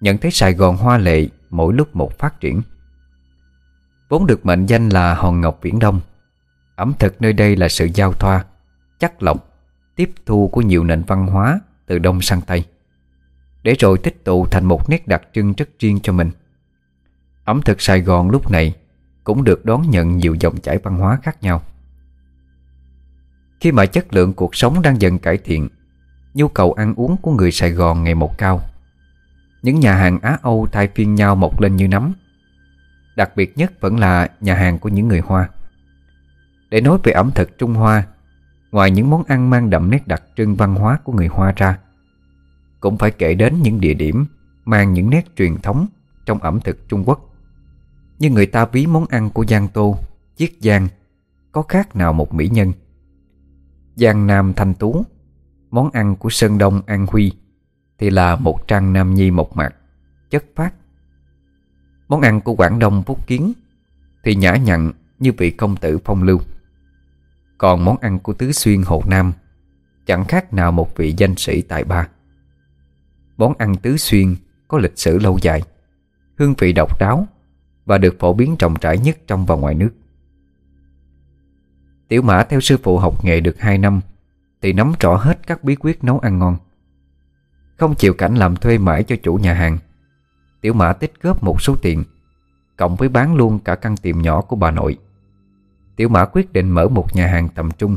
Nhận thấy Sài Gòn hoa lệ, mỗi lúc một phát triển. Vốn được mệnh danh là Hòn Ngọc Viễn Đông. Ẩm thực nơi đây là sự giao thoa, Chắc lọc, Tiếp thu của nhiều nền văn hóa Từ Đông sang Tây. Để rồi tích tụ thành một nét đặc trưng rất riêng cho mình. Ẩm thực Sài Gòn lúc này Cũng được đón nhận nhiều dòng chảy văn hóa khác nhau khi mà chất lượng cuộc sống đang dần cải thiện, Nhu cầu ăn uống của người Sài Gòn ngày một cao. Những nhà hàng Á Âu thay phiên nhau mọc lên như nấm. Đặc biệt nhất vẫn là nhà hàng của những người Hoa. Để nói về ẩm thực Trung Hoa, Ngoài những món ăn mang đậm nét đặc trưng văn hóa của người Hoa ra, Cũng phải kể đến những địa điểm mang những nét truyền thống trong ẩm thực Trung Quốc. Như người ta ví món ăn của Giang Tô, Chiết Giang, Có khác nào một mỹ nhân? Giang Nam Thanh Tú. Món ăn của Sơn Đông An Huy Thì là một trang nam nhi mộc mạc, Chất phát Món ăn của Quảng Đông Phúc Kiến Thì nhã nhặn như vị công tử phong lưu. Còn món ăn của Tứ Xuyên Hồ Nam Chẳng khác nào một vị danh sĩ tài ba. Món ăn Tứ Xuyên có lịch sử lâu dài, Hương vị độc đáo Và được phổ biến rộng rãi nhất trong và ngoài nước. Tiểu mã theo sư phụ học nghề được 2 năm, Thì nắm rõ hết các bí quyết nấu ăn ngon. Không chịu cảnh làm thuê mãi cho chủ nhà hàng, Tiểu mã tích góp một số tiền, Cộng với bán luôn cả căn tiệm nhỏ của bà nội. Tiểu mã quyết định mở một nhà hàng tầm trung,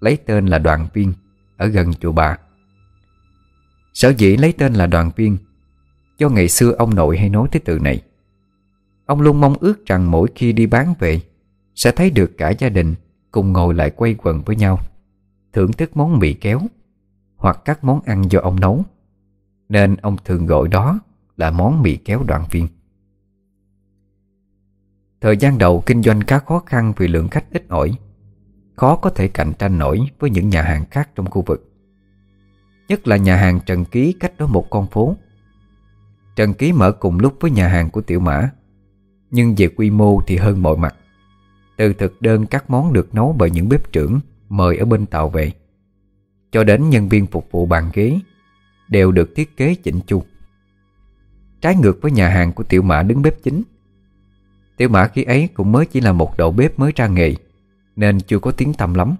Lấy tên là Đoàn Viên, Ở gần chùa bà. Sở dĩ lấy tên là Đoàn Viên, Do ngày xưa ông nội hay nói tới từ này. Ông luôn mong ước rằng mỗi khi đi bán về, Sẽ thấy được cả gia đình Cùng ngồi lại quay quần với nhau, Thưởng thức món mì kéo Hoặc các món ăn do ông nấu. Nên ông thường gọi đó là món mì kéo đoạn viên. Thời gian đầu kinh doanh khá khó khăn vì lượng khách ít ỏi, Khó có thể cạnh tranh nổi với những nhà hàng khác trong khu vực. Nhất là nhà hàng Trần Ký cách đó một con phố. Trần Ký mở cùng lúc với nhà hàng của Tiểu Mã, Nhưng về quy mô thì hơn mọi mặt. Từ thực đơn các món được nấu bởi những bếp trưởng, Mời ở bên tàu về. Cho đến nhân viên phục vụ bàn ghế, Đều được thiết kế chỉnh chu. Trái ngược với nhà hàng của Tiểu Mã đứng bếp chính. Tiểu Mã khi ấy cũng mới chỉ là một đầu bếp mới ra nghề, Nên chưa có tiếng tăm lắm.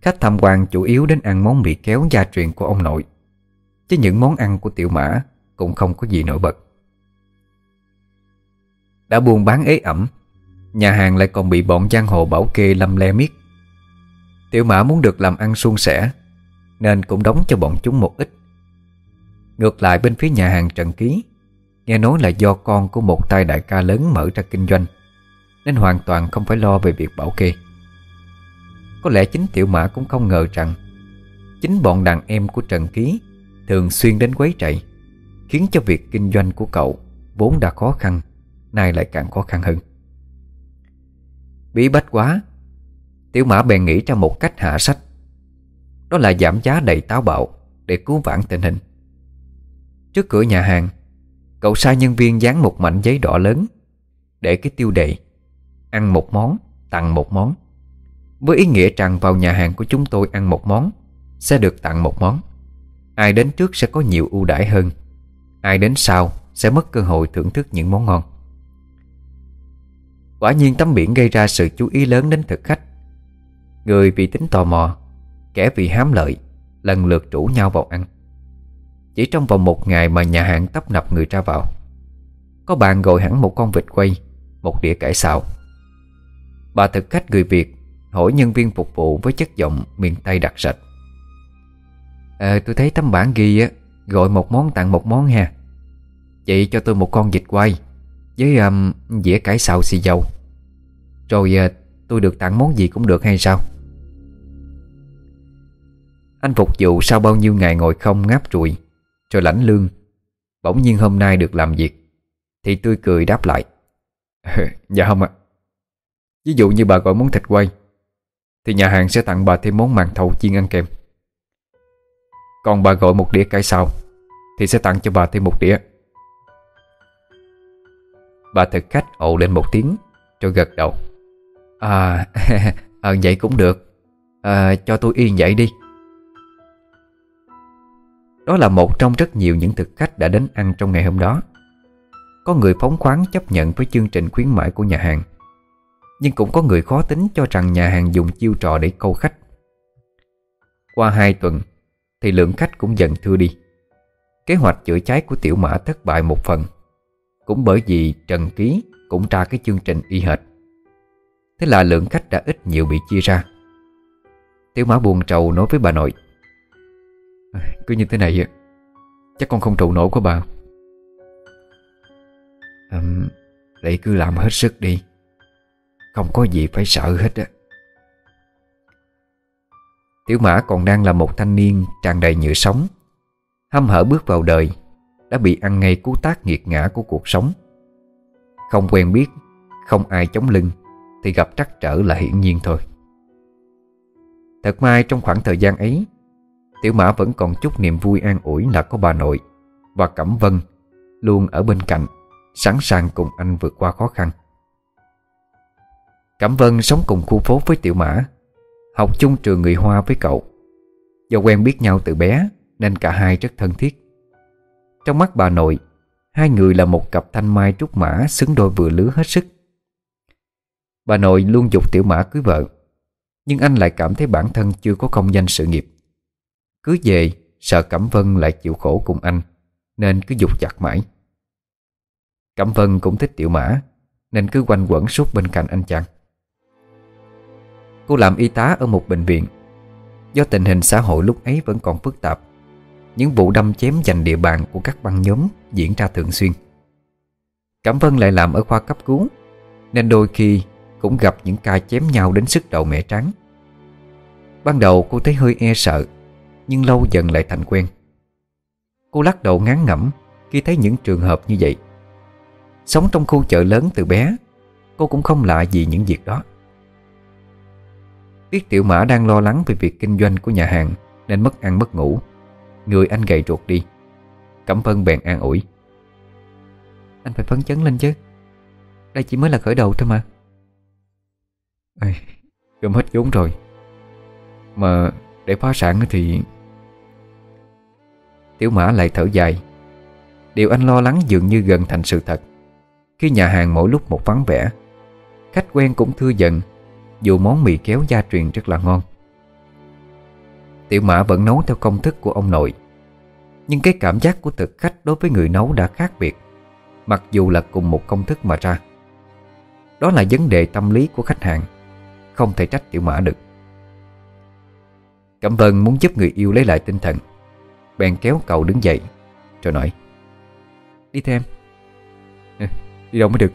Khách tham quan chủ yếu đến ăn món mì kéo gia truyền của ông nội, Chứ những món ăn của Tiểu Mã cũng không có gì nổi bật. Đã buôn bán ế ẩm Nhà hàng lại còn bị bọn giang hồ bảo kê lâm le miết. Tiểu Mã muốn được làm ăn suôn sẻ, Nên cũng đóng cho bọn chúng một ít. Ngược lại bên phía nhà hàng Trần Ký, Nghe nói là do con của một tay đại ca lớn mở ra kinh doanh, Nên hoàn toàn không phải lo về việc bảo kê. Có lẽ chính tiểu mã cũng không ngờ rằng, Chính bọn đàn em của Trần Ký Thường xuyên đến quấy chạy Khiến cho việc kinh doanh của cậu Vốn đã khó khăn, Nay lại càng khó khăn hơn. Bí bách quá. Tiểu mã bèn nghĩ ra một cách hạ sách. Đó là giảm giá đầy táo bạo Để cứu vãn tình hình. Trước cửa nhà hàng Cậu sai nhân viên dán một mảnh giấy đỏ lớn Để cái tiêu đề Ăn một món, tặng một món Với ý nghĩa rằng vào nhà hàng của chúng tôi ăn một món Sẽ được tặng một món. Ai đến trước sẽ có nhiều ưu đãi hơn. Ai đến sau sẽ mất cơ hội thưởng thức những món ngon. Quả nhiên tấm biển gây ra sự chú ý lớn đến thực khách. Người vì tính tò mò Kẻ vì hám lợi Lần lượt rủ nhau vào ăn. Chỉ trong vòng một ngày mà nhà hàng tấp nập người ra vào Có bạn gọi hẳn một con vịt quay Một đĩa cải xào. Bà thực khách người Việt Hỏi nhân viên phục vụ với chất giọng miền Tây đặc sạch à, ờ, tôi thấy tấm bản ghi á Gọi một món tặng một món ha. Chị cho tôi một con vịt quay. Với um, dĩa cải xào xì dầu. Rồi uh, tôi được tặng món gì cũng được hay sao? Anh phục vụ sau bao nhiêu ngày ngồi không ngáp trụi rồi lãnh lương. Bỗng nhiên hôm nay được làm việc Thì tôi cười đáp lại. Dạ không ạ. Ví dụ như bà gọi món thịt quay Thì nhà hàng sẽ tặng bà thêm món màn thầu chiên ăn kèm. Còn bà gọi một đĩa cải xào Thì sẽ tặng cho bà thêm một đĩa. Bà thực khách ồ lên một tiếng Rồi gật đầu. À, à vậy cũng được. À, Cho tôi yên vậy đi. Đó là một trong rất nhiều những thực khách đã đến ăn trong ngày hôm đó. Có người phóng khoáng chấp nhận với chương trình khuyến mãi của nhà hàng Nhưng cũng có người khó tính cho rằng nhà hàng dùng chiêu trò để câu khách. Qua hai tuần Thì lượng khách cũng dần thưa đi. Kế hoạch chữa cháy của tiểu mã thất bại một phần. Cũng bởi vì Trần Ký cũng ra cái chương trình y hệt. Thế là lượng khách đã ít nhiều bị chia ra. Tiểu mã buồn trầu nói với bà nội cứ như thế này Chắc con không trụ nổi của bà. À, Vậy cứ làm hết sức đi Không có gì phải sợ hết á. Tiểu mã còn đang là một thanh niên tràn đầy nhựa sống Hâm hở bước vào đời. Đã bị ăn ngay cú tác nghiệt ngã của cuộc sống. Không quen biết, Không ai chống lưng, Thì gặp trắc trở là hiển nhiên thôi. Thật may trong khoảng thời gian ấy, Tiểu Mã vẫn còn chút niềm vui an ủi là có bà nội Và Cẩm Vân Luôn ở bên cạnh, Sẵn sàng cùng anh vượt qua khó khăn. Cẩm Vân sống cùng khu phố với Tiểu Mã, Học chung trường người Hoa với cậu. Do quen biết nhau từ bé, Nên cả hai rất thân thiết. Trong mắt bà nội, Hai người là một cặp thanh mai trúc mã Xứng đôi vừa lứa hết sức. Bà nội luôn dục Tiểu Mã cưới vợ, Nhưng anh lại cảm thấy bản thân chưa có công danh sự nghiệp. Cưới về, Sợ Cẩm Vân lại chịu khổ cùng anh, Nên cứ dục chặt mãi. Cẩm Vân cũng thích Tiểu Mã, Nên cứ quanh quẩn suốt bên cạnh anh chàng. Cô làm y tá ở một bệnh viện. Do tình hình xã hội lúc ấy vẫn còn phức tạp những vụ đâm chém giành địa bàn của các băng nhóm diễn ra thường xuyên. Cẩm Vân lại làm ở khoa cấp cứu, Nên đôi khi cũng gặp những ca chém nhau đến sức đầu mẹ trắng. Ban đầu cô thấy hơi e sợ, Nhưng lâu dần lại thành quen. Cô lắc đầu ngán ngẩm Khi thấy những trường hợp như vậy. Sống trong khu chợ lớn từ bé, Cô cũng không lạ gì những việc đó. Biết tiểu mã đang lo lắng về việc kinh doanh của nhà hàng Nên mất ăn mất ngủ. Người anh gầy ruột đi. Cẩm Vân bèn an ủi. Anh phải phấn chấn lên chứ. Đây chỉ mới là khởi đầu thôi mà. Ê, Gom hết vốn rồi. Mà để phá sản thì Tiểu mã lại thở dài. Điều anh lo lắng dường như gần thành sự thật. Khi nhà hàng mỗi lúc một vắng vẻ Khách quen cũng thưa dần Dù món mì kéo gia truyền rất là ngon Tiểu mã vẫn nấu theo công thức của ông nội. Nhưng cái cảm giác của thực khách đối với người nấu đã khác biệt Mặc dù là cùng một công thức mà ra. Đó là vấn đề tâm lý của khách hàng Không thể trách tiểu mã được. Cẩm Vân muốn giúp người yêu lấy lại tinh thần. Bèn kéo cậu đứng dậy Rồi nói Đi theo em. Ừ, đi đâu mới được?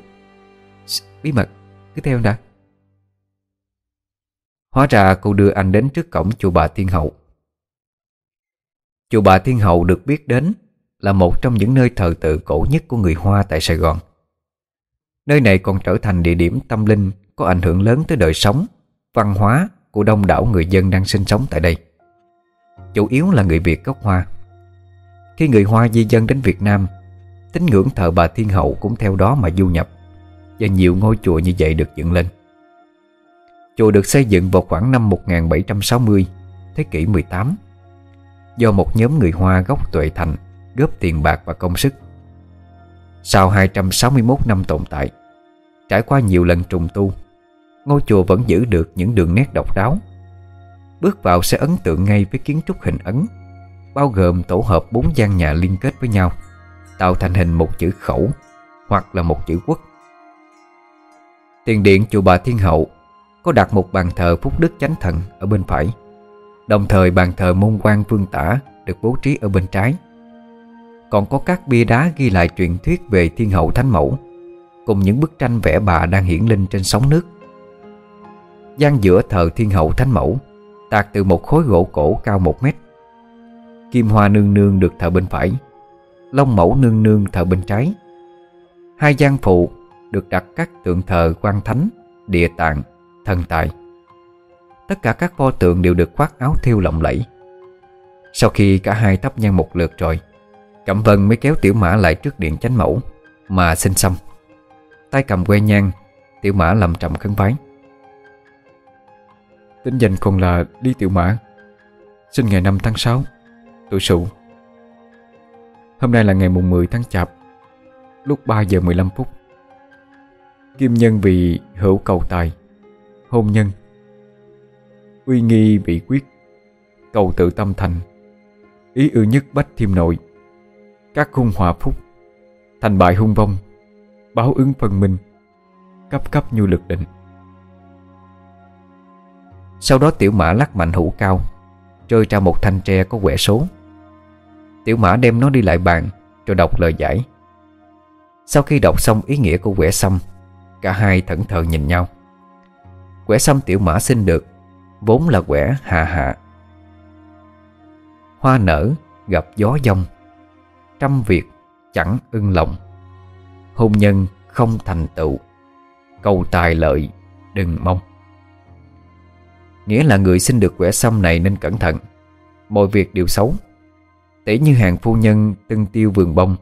Bí mật, cứ theo đã. Hóa ra cô đưa anh đến trước cổng chùa bà Thiên Hậu. Chùa bà Thiên Hậu được biết đến Là một trong những nơi thờ tự cổ nhất của người Hoa tại Sài Gòn. Nơi này còn trở thành địa điểm tâm linh Có ảnh hưởng lớn tới đời sống, Văn hóa của đông đảo người dân đang sinh sống tại đây. Chủ yếu là người Việt gốc Hoa. Khi người Hoa di dân đến Việt Nam, Tín ngưỡng thờ bà Thiên Hậu cũng theo đó mà du nhập Và nhiều ngôi chùa như vậy được dựng lên. Chùa được xây dựng vào khoảng năm 1760 Thế kỷ 18 Do một nhóm người Hoa gốc Tuệ Thành Góp tiền bạc và công sức. Sau 261 năm tồn tại, Trải qua nhiều lần trùng tu, Ngôi chùa vẫn giữ được những đường nét độc đáo. Bước vào sẽ ấn tượng ngay với kiến trúc hình ấn, Bao gồm tổ hợp bốn gian nhà liên kết với nhau, Tạo thành hình một chữ khẩu Hoặc là một chữ quốc. Tiền điện chùa bà Thiên Hậu Có đặt một bàn thờ Phúc Đức Chánh Thần ở bên phải. Đồng thời bàn thờ môn quan vương tả Được bố trí ở bên trái. Còn có các bia đá ghi lại truyền thuyết về Thiên Hậu Thánh Mẫu Cùng những bức tranh vẽ bà đang hiển linh trên sóng nước. Gian giữa thờ Thiên Hậu Thánh Mẫu Tạc từ một khối gỗ cổ cao một mét. Kim Hoa Nương Nương được thờ bên phải Long Mẫu Nương Nương thờ bên trái. Hai gian phụ được đặt các tượng thờ quan thánh, địa tạng, thần tài. Tất cả các pho tượng đều được khoác áo thêu lộng lẫy. Sau khi cả hai thắp nhang một lượt rồi, Cẩm Vân mới kéo tiểu mã lại trước điện chánh mẫu, Mà xin xăm Tay cầm que nhang, Tiểu mã lầm trầm khấn vái. Tính danh còn là Lý Tiểu Mã. Sinh ngày 5 tháng 6 Tuổi Sửu. Hôm nay là ngày mùng 10 tháng Chạp, Lúc 3 giờ 15 phút. Kim nhân vì hữu cầu tài, Hôn nhân. Uy nghi bị quyết. Cầu tự tâm thành, Ý ư nhất bách thiêm nội. Các khung hòa phúc, Thành bại hung vong, Báo ứng phân minh Cấp cấp nhu lực định. Sau đó tiểu mã lắc mạnh hũ cao Rơi ra một thanh tre có quẻ số. Tiểu mã đem nó đi lại bàn Rồi đọc lời giải. Sau khi đọc xong ý nghĩa của quẻ xăm, Cả hai thẫn thờ nhìn nhau. Quẻ xăm tiểu mã xin được Vốn là quẻ hạ hạ Hoa nở, gặp gió giông Trăm việc chẳng ưng lòng. Hôn nhân không thành tựu. Cầu tài lợi đừng mong. Nghĩa là người xin được quẻ xăm này nên cẩn thận. Mọi việc đều xấu. Tỉ như hàng phu nhân tưng tiêu vườn bông.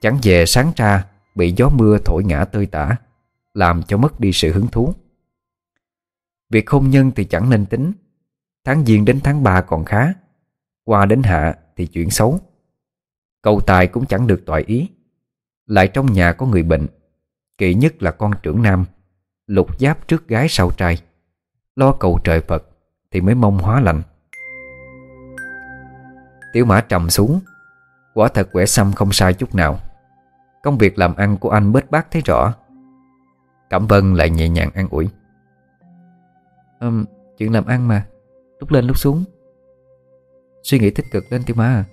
Chẳng về sáng ra Bị gió mưa thổi ngã tơi tả, Làm cho mất đi sự hứng thú. Việc hôn nhân thì chẳng nên tính. Tháng giêng đến tháng 3 còn khá, Qua đến hạ thì chuyện xấu. Cầu tài cũng chẳng được toại ý. Lại trong nhà có người bệnh, Kỵ nhất là con trưởng nam, Lục giáp trước gái sau trai. Lo cầu trời Phật Thì mới mong hóa lành. Tiểu mã trầm xuống, Quả thật quẻ xăm không sai chút nào. Công việc làm ăn của anh bết bát thấy rõ. Cẩm Vân lại nhẹ nhàng an ủi um, Chuyện làm ăn mà. Lúc lên lúc xuống. Suy nghĩ tích cực lên Tiểu Mã. À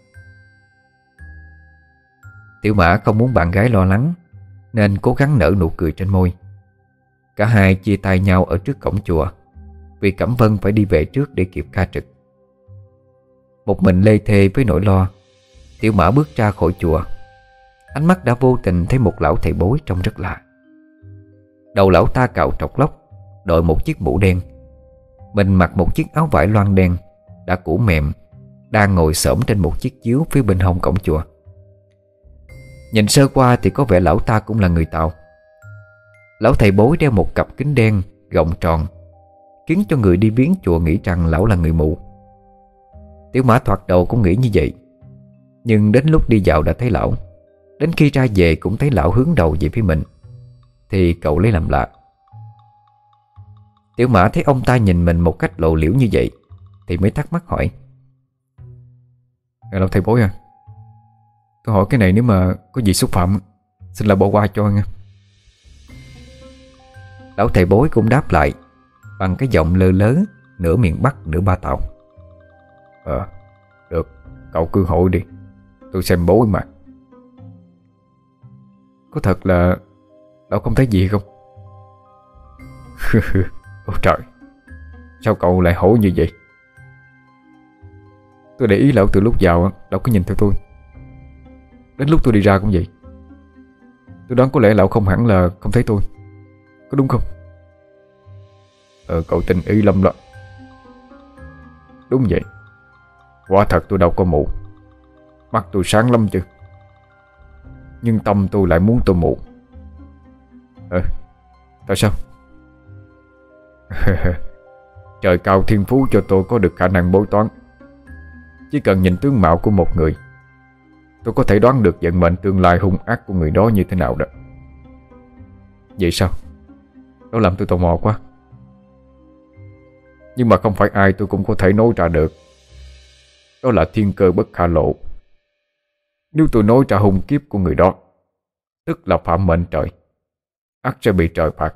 Tiểu Mã không muốn bạn gái lo lắng Nên cố gắng nở nụ cười trên môi. Cả hai chia tay nhau ở trước cổng chùa Vì Cẩm Vân phải đi về trước để kịp ca trực. Một mình lê thê với nỗi lo Tiểu Mã bước ra khỏi chùa. Ánh mắt đã vô tình thấy một lão thầy bối trông rất lạ. Đầu lão ta cạo trọc lóc Đội một chiếc mũ đen. Mình mặc một chiếc áo vải loan đen, Đã cũ mềm, Đang ngồi xổm trên một chiếc chiếu phía bên hông cổng chùa. Nhìn sơ qua thì có vẻ lão ta cũng là người Tàu Lão thầy bối đeo một cặp kính đen, Gọng tròn, Khiến cho người đi viếng chùa nghĩ rằng lão là người mù. Tiểu mã thoạt đầu cũng nghĩ như vậy, Nhưng đến lúc đi dạo đã thấy lão. Đến khi ra về cũng thấy lão hướng đầu về phía mình, Thì cậu lấy làm lạ. Tiểu mã thấy ông ta nhìn mình một cách lộ liễu như vậy, Thì mới thắc mắc hỏi. Lão thầy bối à Tôi hỏi cái này nếu mà có gì xúc phạm, Xin là bỏ qua cho nha Lão thầy bối cũng đáp lại Bằng cái giọng lơ lớ, Nửa miền Bắc nửa ba tàu. Ờ Được, Cậu cứ hỏi đi, Tôi xem bối mà. Có thật là Lão không thấy gì không? Ôi trời, Sao cậu lại hổ như vậy? Tôi để ý lão từ lúc vào Lão cứ nhìn theo tôi. Đến lúc tôi đi ra cũng vậy. Tôi đoán có lẽ lão không hẳn là không thấy tôi. Có đúng không? Ờ cậu tình ý lắm Đúng vậy. Quả thật tôi đâu có mù. Mắt tôi sáng lắm chứ. Nhưng tâm tôi lại muốn tôi mù. Ờ Tại sao? Trời cao thiên phú cho tôi có được khả năng bối toán. Chỉ cần nhìn tướng mạo của một người, Tôi có thể đoán được vận mệnh tương lai hung ác của người đó như thế nào đó. Vậy sao? Nó làm tôi tò mò quá. Nhưng mà không phải ai tôi cũng có thể nói ra được. Đó là thiên cơ bất khả lộ. Nếu tôi nói ra hung kiếp của người đó, Tức là phạm mệnh trời ắt sẽ bị trời phạt.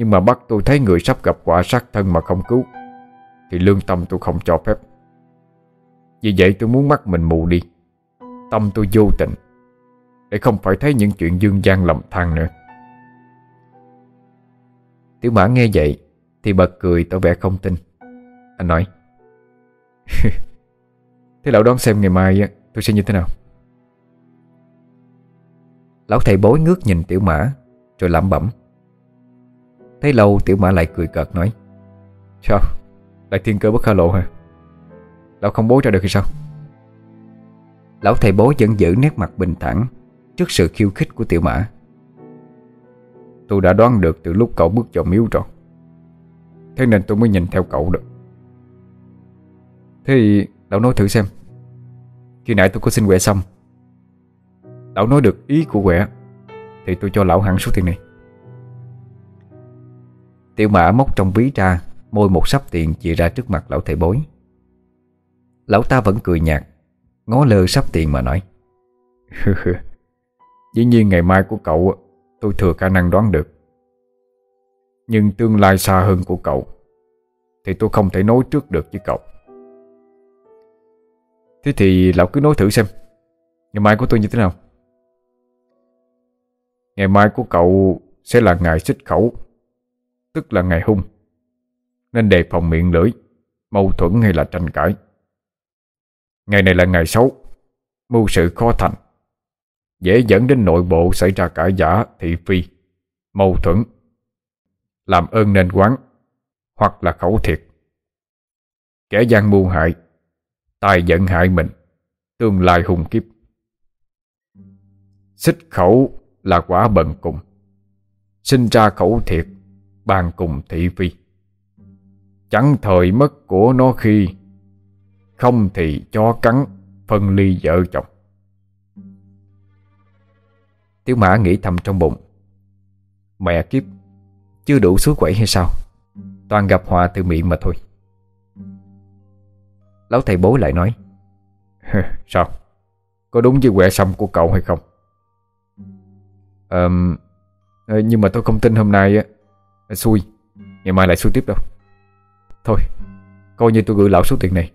Nhưng mà bắt tôi thấy người sắp gặp quả sát thân mà không cứu, Thì lương tâm tôi không cho phép. Vì vậy tôi muốn mắt mình mù đi, Tâm tôi vô tình, Để không phải thấy những chuyện dương gian lầm than nữa. Tiểu mã nghe vậy Thì bật cười tỏ vẻ không tin. Anh nói, Thế lão đón xem ngày mai tôi sẽ như thế nào? Lão thầy bối ngước nhìn tiểu mã, Rồi lẩm bẩm Thấy lâu, tiểu mã lại cười cợt nói, Sao? Lại thiên cơ bất khả lộ hả? Lão không bố ra được hay sao? Lão thầy bố vẫn giữ nét mặt bình thản Trước sự khiêu khích của tiểu mã. Tôi đã đoán được từ lúc cậu bước vào miếu rồi. Thế nên tôi mới nhìn theo cậu được Thế thì lão nói thử xem. Khi nãy tôi có xin quẹ xong, Lão nói được ý của quẹ Thì tôi cho lão hẳn số tiền này. Tiểu mã móc trong ví ra, Môi một sắp tiền chỉ ra trước mặt lão thầy bối. Lão ta vẫn cười nhạt, Ngó lơ sắp tiền mà nói, Dĩ nhiên ngày mai của cậu Tôi thừa khả năng đoán được. Nhưng tương lai xa hơn của cậu, Thì tôi không thể nói trước được với cậu. Thế thì lão cứ nói thử xem, Ngày mai của tôi như thế nào? Ngày mai của cậu Sẽ là ngày xích khẩu. Tức là ngày hung. Nên đề phòng miệng lưỡi Mâu thuẫn hay là tranh cãi. Ngày này là ngày xấu Mưu sự khó thành. Dễ dẫn đến nội bộ xảy ra cãi giả, thị phi, mâu thuẫn Làm ơn nên quán Hoặc là khẩu thiệt. Kẻ gian mưu hại Tài giận hại mình Tương lai hùng kiếp. Xích khẩu là quả bần cùng Sinh ra khẩu thiệt Bàn cùng thị phi. Chẳng thời mất của nó khi Không thì cho cắn Phân ly vợ chồng. Tiểu mã nghĩ thầm trong bụng. Mẹ kiếp, Chưa đủ suối quẩy hay sao? Toàn gặp họa từ miệng mà thôi. Lão thầy bố lại nói. Sao? Có đúng với quẻ xăm của cậu hay không? Ờ Nhưng mà tôi không tin hôm nay Xui, Ngày mai lại xui tiếp đâu. Thôi, Coi như tôi gửi lão số tiền này,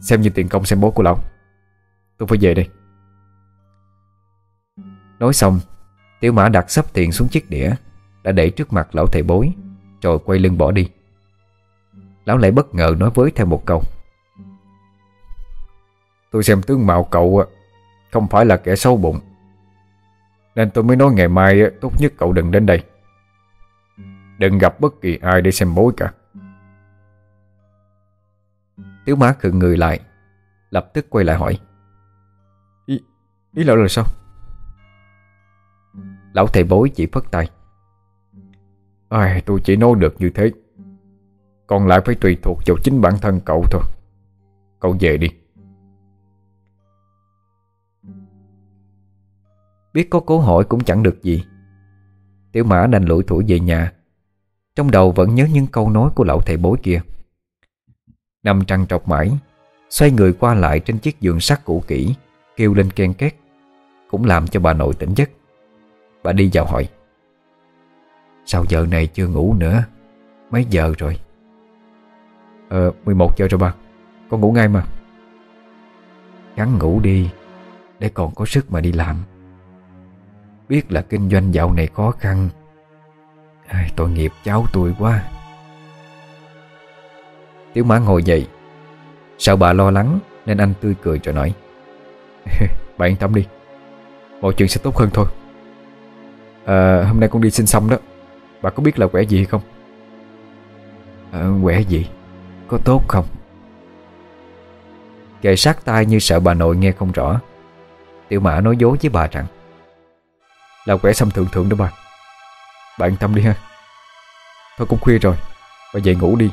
Xem như tiền công xem bố của lão. Tôi phải về đây. Nói xong, Tiểu mã đặt sắp tiền xuống chiếc đĩa, Đã để trước mặt lão thầy bối, Rồi quay lưng bỏ đi. Lão lại bất ngờ nói với theo một câu. Tôi xem tướng mạo cậu Không phải là kẻ sâu bụng. Nên tôi mới nói ngày mai Tốt nhất cậu đừng đến đây. Đừng gặp bất kỳ ai để xem bối cả. Tiếu má khựng người lại Lập tức quay lại hỏi. Ý, ý lão là sao? Lão thầy bối chỉ phất tay. Ai, tôi chỉ nói được như thế. Còn lại phải tùy thuộc vào chính bản thân cậu thôi. Cậu về đi. Biết có cố hỏi cũng chẳng được gì. Tiểu mã đành lủi thủi về nhà trong đầu vẫn nhớ những câu nói của lão thầy bối kia. Nằm trăng trọc mãi, Xoay người qua lại trên chiếc giường sắt cũ kỹ, Kêu lên ken két, Cũng làm cho bà nội tỉnh giấc. Bà đi vào hỏi, Sao giờ này chưa ngủ nữa? Mấy giờ rồi? Ờ 11 giờ rồi bà, Con ngủ ngay mà. Gắn ngủ đi, Để còn có sức mà đi làm. Biết là kinh doanh dạo này khó khăn Ai, Tội nghiệp cháu tôi quá. Tiểu mã ngồi dậy. Sợ bà lo lắng Nên anh tươi cười rồi nói. Bà yên tâm đi. Mọi chuyện sẽ tốt hơn thôi. À, Hôm nay con đi xin xong đó. Bà có biết là quẻ gì hay không? À, Quẻ gì? Có tốt không? Kệ sát tai như sợ bà nội nghe không rõ. Tiểu mã nói dối với bà rằng Là quẻ xăm thượng thượng đó bà bạn tâm đi ha. Thôi cũng khuya rồi, Bà dậy ngủ đi.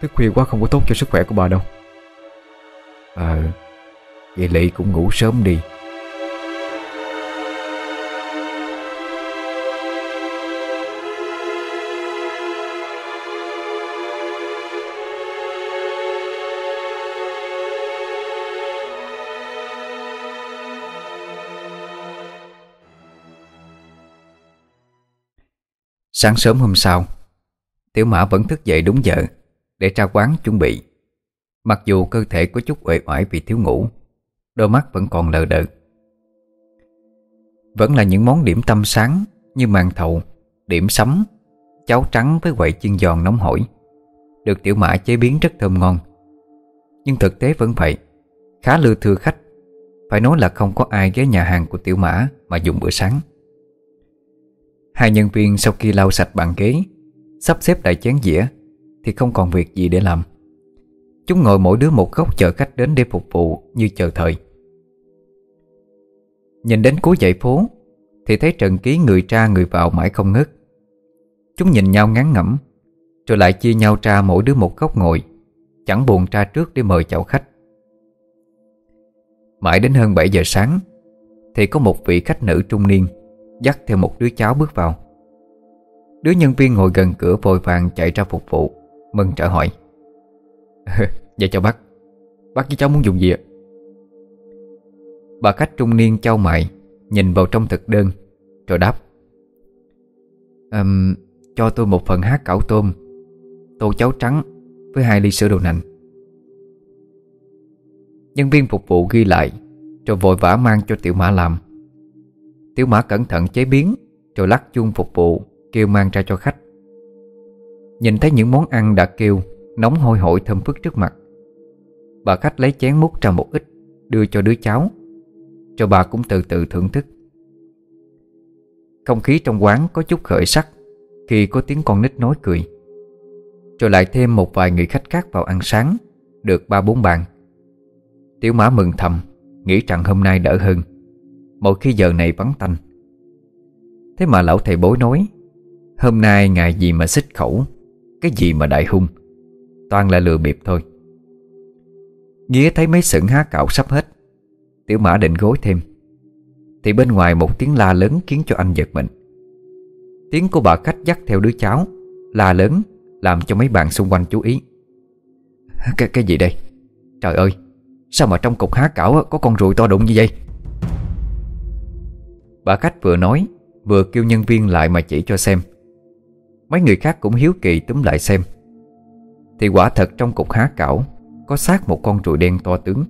Thức khuya quá không có tốt cho sức khỏe của bà đâu. Ờ Vậy Lị cũng ngủ sớm đi. Sáng sớm hôm sau Tiểu mã vẫn thức dậy đúng giờ Để ra quán chuẩn bị. Mặc dù cơ thể có chút uể oải vì thiếu ngủ Đôi mắt vẫn còn lờ đờ. Vẫn là những món điểm tâm sáng Như màn thầu, điểm sắm Cháo trắng với quậy chiên giòn nóng hổi Được tiểu mã chế biến rất thơm ngon. Nhưng thực tế vẫn vậy Khá lưa thưa khách Phải nói là không có ai ghé nhà hàng của tiểu mã Mà dùng bữa sáng. Hai nhân viên sau khi lau sạch bàn ghế, Sắp xếp lại chén dĩa, Thì không còn việc gì để làm. Chúng ngồi mỗi đứa một góc chờ khách đến để phục vụ Như chờ thời. Nhìn đến cuối dãy phố, Thì thấy Trần Ký người ra người vào mãi không ngớt. Chúng nhìn nhau ngán ngẩm, Rồi lại chia nhau ra mỗi đứa một góc ngồi, Chẳng buồn ra trước để mời chào khách. Mãi đến hơn 7 giờ sáng, Thì có một vị khách nữ trung niên Dắt theo một đứa cháu bước vào. Đứa nhân viên ngồi gần cửa vội vàng chạy ra phục vụ Mừng trở hỏi. Dạ chào bác Bác với cháu muốn dùng gì ạ? Bà khách trung niên trao mày Nhìn vào trong thực đơn Rồi đáp. Um, Cho tôi một phần hát cảo tôm Tô cháo trắng Với hai ly sữa đậu nành. Nhân viên phục vụ ghi lại Rồi vội vã mang cho tiểu mã làm. Tiểu mã cẩn thận chế biến, Rồi lắc chuông phục vụ, Kêu mang ra cho khách. Nhìn thấy những món ăn đã kêu, Nóng hôi hổi thơm phức trước mặt. Bà khách lấy chén múc ra một ít, Đưa cho đứa cháu. Cho bà cũng từ từ thưởng thức. Không khí trong quán có chút khởi sắc Khi có tiếng con nít nói cười. Rồi lại thêm một vài người khách khác vào ăn sáng, Được ba bốn bàn. Tiểu mã mừng thầm, Nghĩ rằng hôm nay đỡ hơn. Mỗi khi giờ này vắng tanh. Thế mà lão thầy bối nói Hôm nay ngày gì mà xích khẩu Cái gì mà đại hung Toàn là lừa bịp thôi. Nghĩa thấy mấy sửng há cạo sắp hết Tiểu mã định gối thêm Thì bên ngoài một tiếng la lớn khiến cho anh giật mình. Tiếng của bà khách dắt theo đứa cháu La lớn Làm cho mấy bạn xung quanh chú ý. Cái, cái gì đây? Trời ơi Sao mà trong cục há cảo có con ruồi to đụng như vậy? Bà khách vừa nói, Vừa kêu nhân viên lại mà chỉ cho xem. Mấy người khác cũng hiếu kỳ túm lại xem. Thì quả thật trong cục há cảo, Có xác một con ruồi đen to tướng.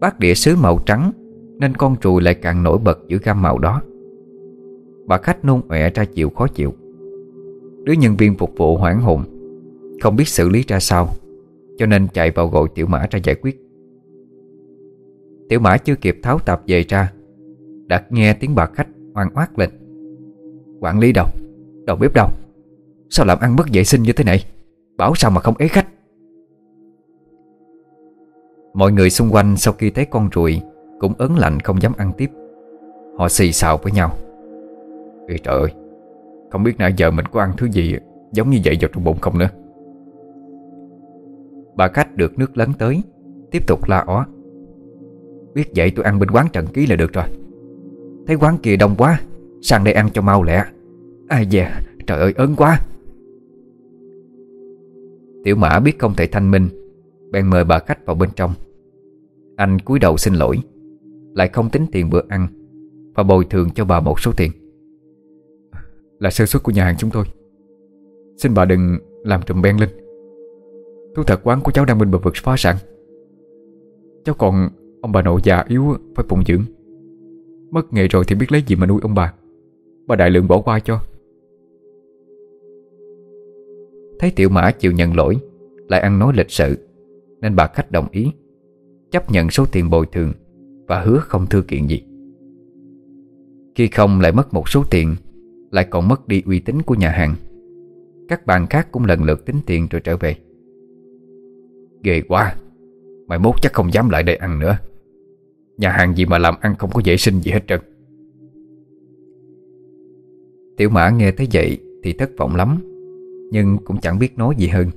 Bát đĩa sứ màu trắng, Nên con ruồi lại càng nổi bật giữa gam màu đó. Bà khách nôn ọe ra chịu khó chịu. Đứa nhân viên phục vụ hoảng hồn, Không biết xử lý ra sao, Cho nên chạy vào gọi tiểu mã ra giải quyết. Tiểu mã chưa kịp tháo tạp về ra Đặt nghe tiếng bà khách hoang oát lên. Quản lý đâu? Đầu bếp đâu? Sao làm ăn mất vệ sinh như thế này? Bảo sao mà không ế khách? Mọi người xung quanh sau khi thấy con ruồi Cũng ớn lạnh không dám ăn tiếp. Họ xì xào với nhau. Ê trời ơi, Không biết nãy giờ mình có ăn thứ gì Giống như vậy vào trong bụng không nữa? Bà khách được nước lấn tới, Tiếp tục la ó. Biết vậy tôi ăn bên quán Trần Ký là được rồi. Thấy quán kia đông quá Sang đây ăn cho mau lẹ. Ai dè, trời ơi ớn quá. Tiểu mã biết không thể thanh minh Bèn mời bà khách vào bên trong. Anh cúi đầu xin lỗi Lại không tính tiền bữa ăn Và bồi thường cho bà một số tiền. Là sơ suất của nhà hàng chúng tôi. Xin bà đừng làm trùm ben lên. Thú thật quán của cháu đang bên bờ vực phá sản. Cháu còn ông bà nội già yếu phải phụng dưỡng. Mất nghề rồi thì biết lấy gì mà nuôi ông bà. Bà đại lượng bỏ qua cho. Thấy tiểu mã chịu nhận lỗi, Lại ăn nói lịch sự, Nên bà khách đồng ý, Chấp nhận số tiền bồi thường Và hứa không thư kiện gì. Khi không lại mất một số tiền, Lại còn mất đi uy tín của nhà hàng. Các bạn khác cũng lần lượt tính tiền rồi trở về. Ghê quá Mày mốt chắc không dám lại đây ăn nữa. Nhà hàng gì mà làm ăn không có vệ sinh gì hết trơn. Tiểu mã nghe thấy vậy Thì thất vọng lắm, Nhưng cũng chẳng biết nói gì hơn.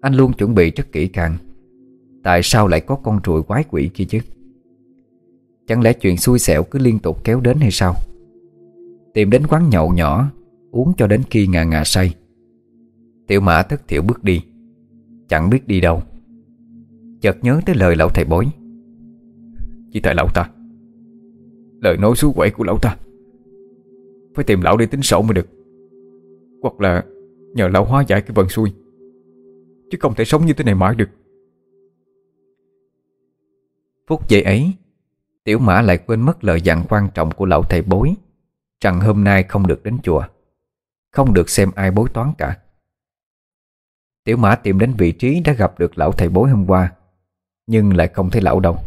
Anh luôn chuẩn bị rất kỹ càng, Tại sao lại có con ruồi quái quỷ kia chứ? Chẳng lẽ chuyện xui xẻo cứ liên tục kéo đến hay sao? Tìm đến quán nhậu nhỏ, Uống cho đến khi ngà ngà say. Tiểu mã thất thiểu bước đi, Chẳng biết đi đâu. Chợt nhớ tới lời lão thầy bối chỉ tại lão ta. Lời nói suối quẩy của lão ta. Phải tìm lão đi tính sổ mới được. Hoặc là nhờ lão hóa giải cái vận xui. Chứ không thể sống như thế này mãi được. Phút giây ấy, Tiểu mã lại quên mất lời dặn quan trọng của lão thầy bối, Rằng hôm nay không được đến chùa, Không được xem ai bối toán cả. Tiểu mã tìm đến vị trí đã gặp được lão thầy bối hôm qua, Nhưng lại không thấy lão đâu.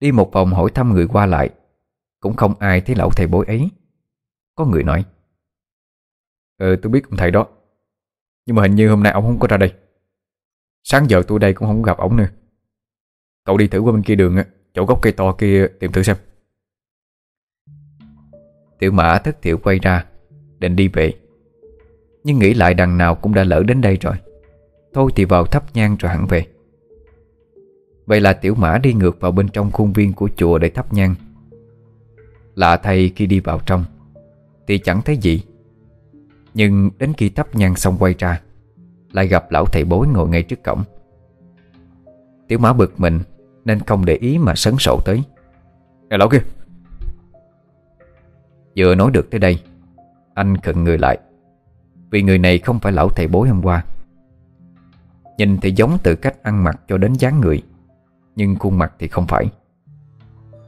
Đi một vòng hỏi thăm người qua lại. Cũng không ai thấy lão thầy bối ấy. Có người nói Ừ tôi biết ông thầy đó. Nhưng mà hình như hôm nay ông không có ra đây. Sáng giờ tôi đây cũng không gặp ông nữa. Cậu đi thử qua bên kia đường Chỗ gốc cây to kia tìm thử xem. Tiểu mã thất thiệu quay ra, Định đi về. Nhưng nghĩ lại đằng nào cũng đã lỡ đến đây rồi. Thôi thì vào thắp nhang rồi hẳn về. Vậy là tiểu mã đi ngược vào bên trong khuôn viên của chùa để thắp nhang. Lạ thay khi đi vào trong Thì chẳng thấy gì. Nhưng đến khi thắp nhang xong quay ra Lại gặp lão thầy bối ngồi ngay trước cổng. Tiểu mã bực mình Nên không để ý mà sấn sổ tới. Nè lão kia. Vừa nói được tới đây Anh khựng người lại. Vì người này không phải lão thầy bối hôm qua. Nhìn thì giống từ cách ăn mặc cho đến dáng người nhưng khuôn mặt thì không phải.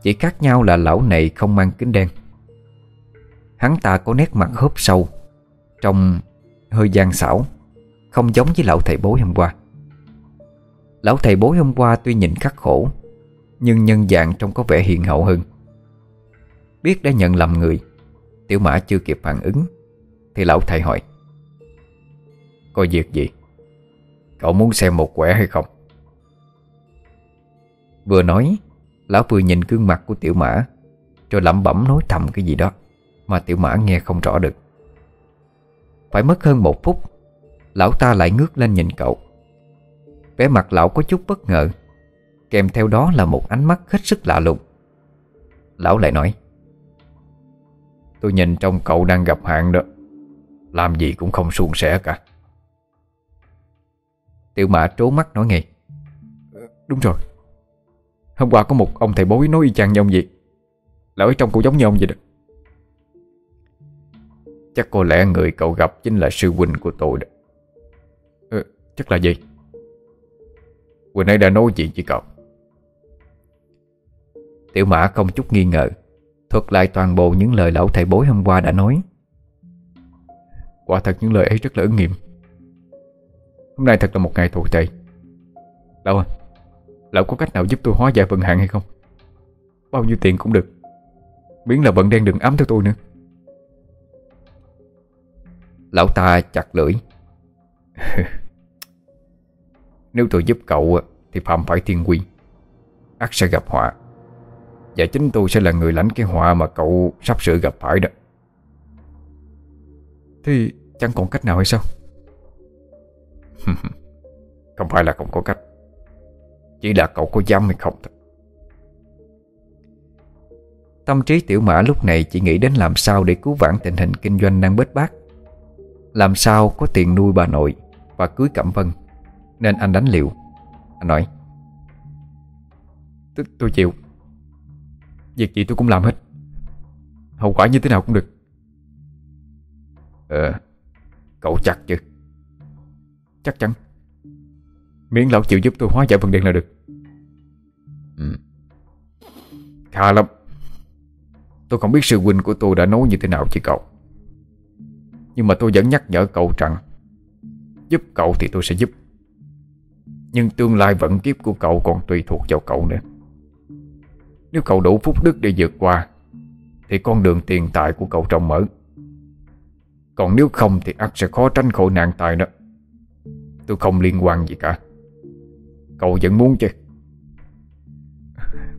Chỉ khác nhau là lão này không mang kính đen. Hắn ta có nét mặt hớp sâu, Trông hơi gian xảo, Không giống với lão thầy bối hôm qua. Lão thầy bối hôm qua tuy nhìn khắc khổ, Nhưng nhân dạng trông có vẻ hiền hậu hơn. Biết đã nhận lầm người, Tiểu mã chưa kịp phản ứng, Thì lão thầy hỏi, Có việc gì? Cậu muốn xem một quẻ hay không? Vừa nói, Lão vừa nhìn gương mặt của tiểu mã, Rồi lẩm bẩm nói thầm cái gì đó Mà tiểu mã nghe không rõ được. Phải mất hơn một phút, Lão ta lại ngước lên nhìn cậu. Vẻ mặt lão có chút bất ngờ, Kèm theo đó là một ánh mắt hết sức lạ lùng. Lão lại nói, Tôi nhìn trong cậu đang gặp hạn đó, Làm gì cũng không suôn sẻ cả. Tiểu mã trố mắt nói ngay, Đúng rồi Hôm qua có một ông thầy bói nói y chang như ông vậy. Là ở trong cũng giống như ông vậy đó. Chắc có lẽ người cậu gặp chính là sư huynh của tôi đó. Ừ, Chắc là gì? Vừa ấy đã nói chuyện với cậu. Tiểu mã không chút nghi ngờ Thuật lại toàn bộ những lời lão thầy bối hôm qua đã nói. Quả thật những lời ấy rất là ứng nghiệm. Hôm nay thật là một ngày tồi tệ. Lão à Lão có cách nào giúp tôi hóa giải vận hạn hay không? Bao nhiêu tiền cũng được. Miễn là vận đen đừng ấm theo tôi nữa. Lão ta chặt lưỡi. Nếu tôi giúp cậu Thì phạm phải thiên quy. Ắt sẽ gặp họa. Và chính tôi sẽ là người lãnh cái họa Mà cậu sắp sửa gặp phải đó. Thì chẳng còn cách nào hay sao? Không phải là không có cách. Chỉ là cậu có dám hay không thôi. Tâm trí tiểu mã lúc này chỉ nghĩ đến làm sao để cứu vãn tình hình kinh doanh đang bết bát. Làm sao có tiền nuôi bà nội Và cưới Cẩm Vân? Nên anh đánh liều. Anh nói Tôi chịu. Việc gì tôi cũng làm hết. Hậu quả như thế nào cũng được. Ờ Cậu chắc chứ? Chắc chắn. Miễn lão chịu giúp tôi hóa giải vấn đề là được. Ừ. Khá lắm. Tôi không biết sư huynh của tôi đã nói như thế nào chứ cậu. Nhưng mà tôi vẫn nhắc nhở cậu rằng, Giúp cậu thì tôi sẽ giúp. Nhưng tương lai vận kiếp của cậu còn tùy thuộc vào cậu nữa. Nếu cậu đủ phúc đức để vượt qua, Thì con đường tiền tài của cậu rộng mở. Còn nếu không thì ắt sẽ khó tránh khổ nạn tài đó. Tôi không liên quan gì cả. Cậu vẫn muốn chứ?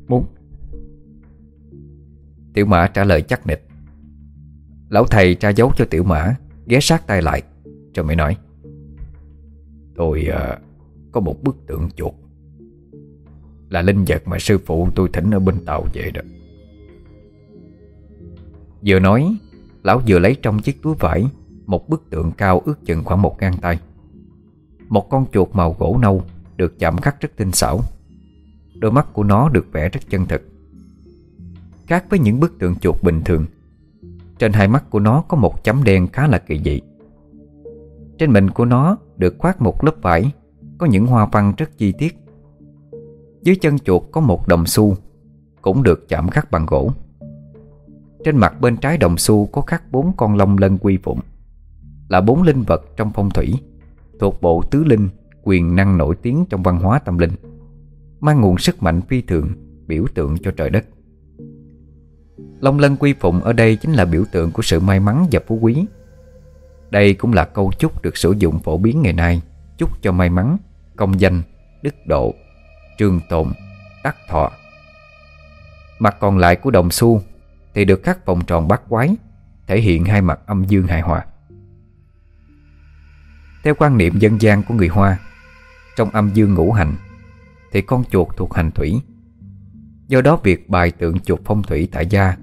Muốn. Tiểu mã trả lời chắc nịch. Lão thầy tra dấu cho tiểu mã Ghé sát tay lại Rồi mới nói. Tôi uh, có một bức tượng chuột. Là linh vật mà sư phụ tôi thỉnh ở bên tàu về đó. Vừa nói Lão vừa lấy trong chiếc túi vải Một bức tượng cao ước chừng khoảng một ngang tay. Một con chuột màu gỗ nâu được chạm khắc rất tinh xảo. Đôi mắt của nó được vẽ rất chân thực. Khác với những bức tượng chuột bình thường, Trên hai mắt của nó có một chấm đen khá là kỳ dị. Trên mình của nó được khoác một lớp vải, Có những hoa văn rất chi tiết. Dưới chân chuột có một đồng xu, Cũng được chạm khắc bằng gỗ. Trên mặt bên trái đồng xu có khắc bốn con long lân quy phụng Là bốn linh vật trong phong thủy, Thuộc bộ tứ linh Quyền năng nổi tiếng trong văn hóa tâm linh Mang nguồn sức mạnh phi thường Biểu tượng cho trời đất. Long lân quy phụng ở đây chính là biểu tượng của sự may mắn và phú quý. Đây cũng là câu chúc được sử dụng phổ biến ngày nay Chúc cho may mắn, công danh, đức độ, trường tồn, đắc thọ. Mặt còn lại của đồng xu Thì được khắc vòng tròn bát quái Thể hiện hai mặt âm dương hài hòa. Theo quan niệm dân gian của người Hoa trong âm dương ngũ hành Thì con chuột thuộc hành thủy Do đó việc bài tượng chuột phong thủy tại gia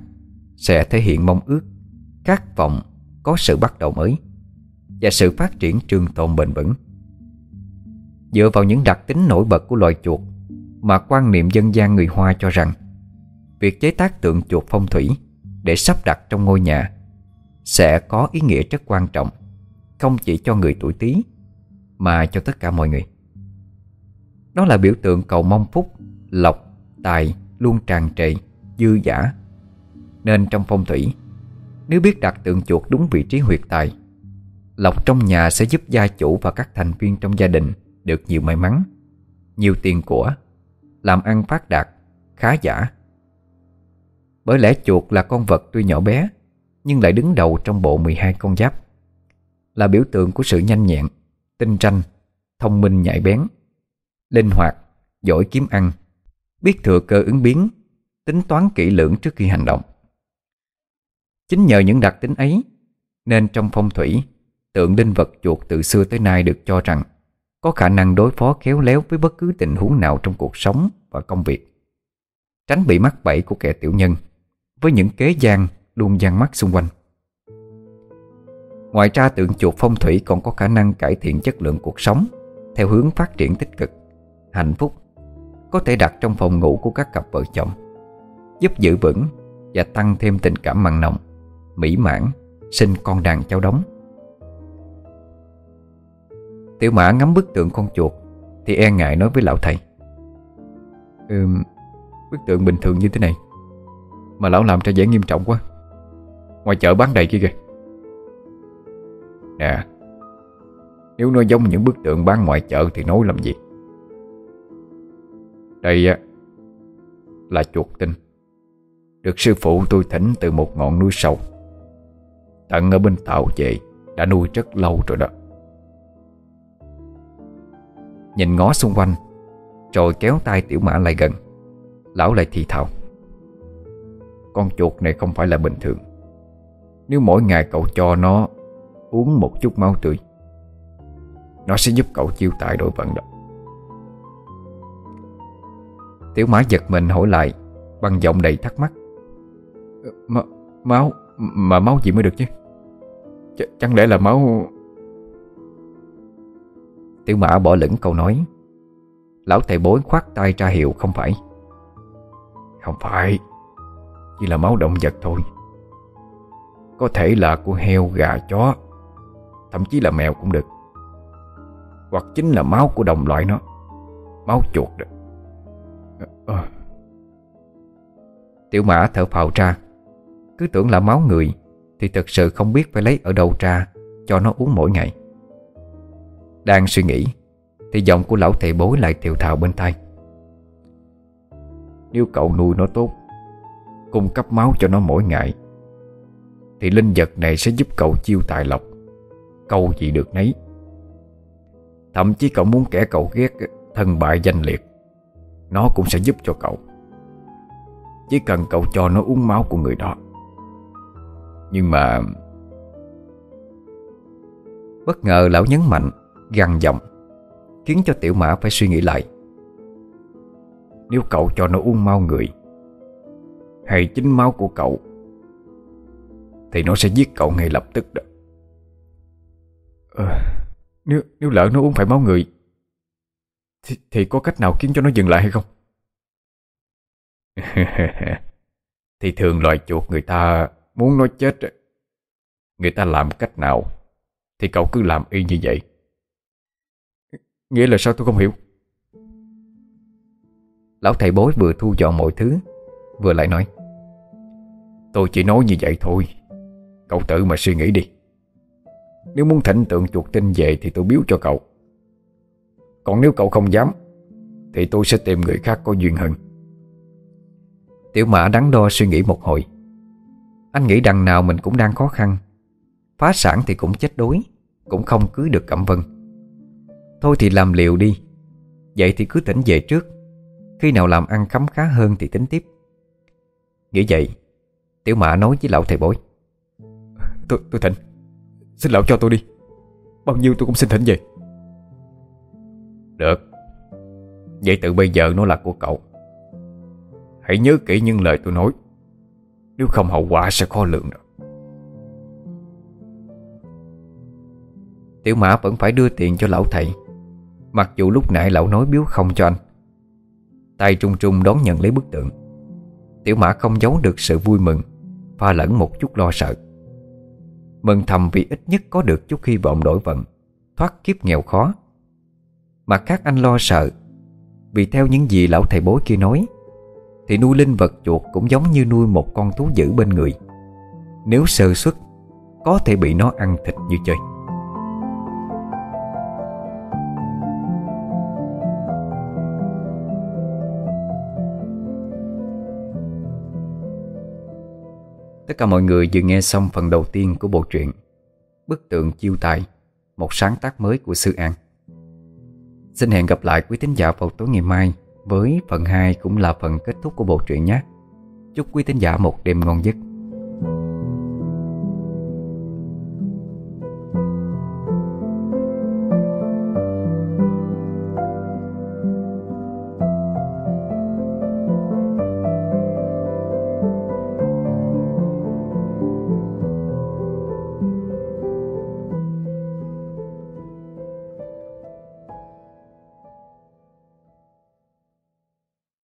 sẽ thể hiện mong ước, khát vọng có sự bắt đầu mới và sự phát triển trường tồn bền vững. Dựa vào những đặc tính nổi bật của loài chuột mà quan niệm dân gian người Hoa cho rằng việc chế tác tượng chuột phong thủy để sắp đặt trong ngôi nhà sẽ có ý nghĩa rất quan trọng không chỉ cho người tuổi Tý mà cho tất cả mọi người. Đó là biểu tượng cầu mong phúc, lộc, tài luôn tràn trề, dư giả nên trong phong thủy Nếu biết đặt tượng chuột đúng vị trí huyệt tài Lộc trong nhà sẽ giúp gia chủ và các thành viên trong gia đình Được nhiều may mắn Nhiều tiền của Làm ăn phát đạt khá giả. Bởi lẽ chuột là con vật tuy nhỏ bé Nhưng lại đứng đầu trong bộ 12 con giáp Là biểu tượng của sự nhanh nhẹn Tinh tranh Thông minh nhạy bén. Linh hoạt Giỏi kiếm ăn Biết thừa cơ ứng biến Tính toán kỹ lưỡng trước khi hành động. Chính nhờ những đặc tính ấy Nên trong phong thủy Tượng linh vật chuột từ xưa tới nay được cho rằng Có khả năng đối phó khéo léo với bất cứ tình huống nào trong cuộc sống và công việc. Tránh bị mắc bẫy của kẻ tiểu nhân Với những kế gian luôn gian mắt xung quanh. Ngoài ra tượng chuột phong thủy còn có khả năng cải thiện chất lượng cuộc sống Theo hướng phát triển tích cực, hạnh phúc Có thể đặt trong phòng ngủ của các cặp vợ chồng Giúp giữ vững và tăng thêm tình cảm mặn nồng Mỹ mãn, sinh con đàn cháu đống Tiểu mã ngắm bức tượng con chuột Thì e ngại nói với lão thầy. Ừm bức tượng bình thường như thế này Mà lão làm cho dễ nghiêm trọng quá. Ngoài chợ bán đầy kia kìa. Nè Nếu nó giống những bức tượng bán ngoài chợ Thì nói làm gì? Đây á, Là chuột tinh. Được sư phụ tôi thỉnh từ một ngọn núi sâu. Tận ở bên Tàu về, Đã nuôi rất lâu rồi đó. Nhìn ngó xung quanh, Rồi kéo tay tiểu mã lại gần. Lão lại thì thào. Con chuột này không phải là bình thường. Nếu mỗi ngày cậu cho nó Uống một chút máu tươi, Nó sẽ giúp cậu chiêu tài đội vận đó. Tiểu mã giật mình hỏi lại Bằng giọng đầy thắc mắc. M Máu Mà máu gì mới được chứ? Ch Chẳng lẽ là máu Tiểu mã bỏ lửng câu nói. Lão thầy bối khoát tay ra hiệu không phải. Không phải Chỉ là máu động vật thôi. Có thể là của heo, gà, chó Thậm chí là mèo cũng được. Hoặc chính là máu của đồng loại nó. Máu chuột đó Ờ. Tiểu mã thở phào ra. Cứ tưởng là máu người, Thì thật sự không biết phải lấy ở đâu ra Cho nó uống mỗi ngày. Đang suy nghĩ, Thì giọng của lão thầy bối lại thiều thào bên tai. Nếu cậu nuôi nó tốt, Cung cấp máu cho nó mỗi ngày, Thì linh vật này sẽ giúp cậu chiêu tài lộc, Câu gì được nấy. Thậm chí cậu muốn kẻ cậu ghét Thân bại danh liệt. Nó cũng sẽ giúp cho cậu. Chỉ cần cậu cho nó uống máu của người đó. Nhưng mà Bất ngờ lão nhấn mạnh gằn giọng Khiến cho tiểu mã phải suy nghĩ lại. Nếu cậu cho nó uống máu người Hay chính máu của cậu Thì nó sẽ giết cậu ngay lập tức đó. À, Nếu nếu lỡ nó uống phải máu người thì, thì có cách nào khiến cho nó dừng lại hay không? thì thường loài chuột người ta muốn nó chết Người ta làm cách nào Thì cậu cứ làm y như vậy? Nghĩa là sao tôi không hiểu? Lão thầy bối vừa thu dọn mọi thứ Vừa lại nói Tôi chỉ nói như vậy thôi Cậu tự mà suy nghĩ đi. Nếu muốn thỉnh tượng chuột tinh về Thì tôi biếu cho cậu còn nếu cậu không dám Thì tôi sẽ tìm người khác có duyên hơn. Tiểu mã đắn đo suy nghĩ một hồi. Anh nghĩ đằng nào mình cũng đang khó khăn. Phá sản thì cũng chết đối Cũng không cưới được Cẩm Vân. Thôi thì làm liều đi. Vậy thì cứ tỉnh về trước. Khi nào làm ăn khấm khá hơn thì tính tiếp. Nghĩ vậy Tiểu mã nói với lão thầy bối. Tôi, tôi thỉnh Xin lão cho tôi đi. Bao nhiêu tôi cũng xin thỉnh về. Được. Vậy từ bây giờ nó là của cậu. Hãy nhớ kỹ những lời tôi nói. Nếu không hậu quả sẽ khó lượng nữa Tiểu mã vẫn phải đưa tiền cho lão thầy. Mặc dù lúc nãy lão nói biếu không cho anh. Tay trung trung đón nhận lấy bức tượng. Tiểu mã không giấu được sự vui mừng, Pha lẫn một chút lo sợ. Mừng thầm vì ít nhất có được chút hy vọng đổi vận, Thoát kiếp nghèo khó mà khác anh lo sợ. Vì theo những gì lão thầy bối kia nói, Thì nuôi linh vật chuột cũng giống như nuôi một con thú dữ bên người. Nếu sơ xuất Có thể bị nó ăn thịt như chơi. Tất cả mọi người vừa nghe xong phần đầu tiên của bộ truyện Bức tượng chiêu tài, Một sáng tác mới của Sư An. Xin hẹn gặp lại quý tín giả vào tối ngày mai. Với phần 2 cũng là phần kết thúc của bộ truyện nhé. Chúc quý tín giả một đêm ngon giấc.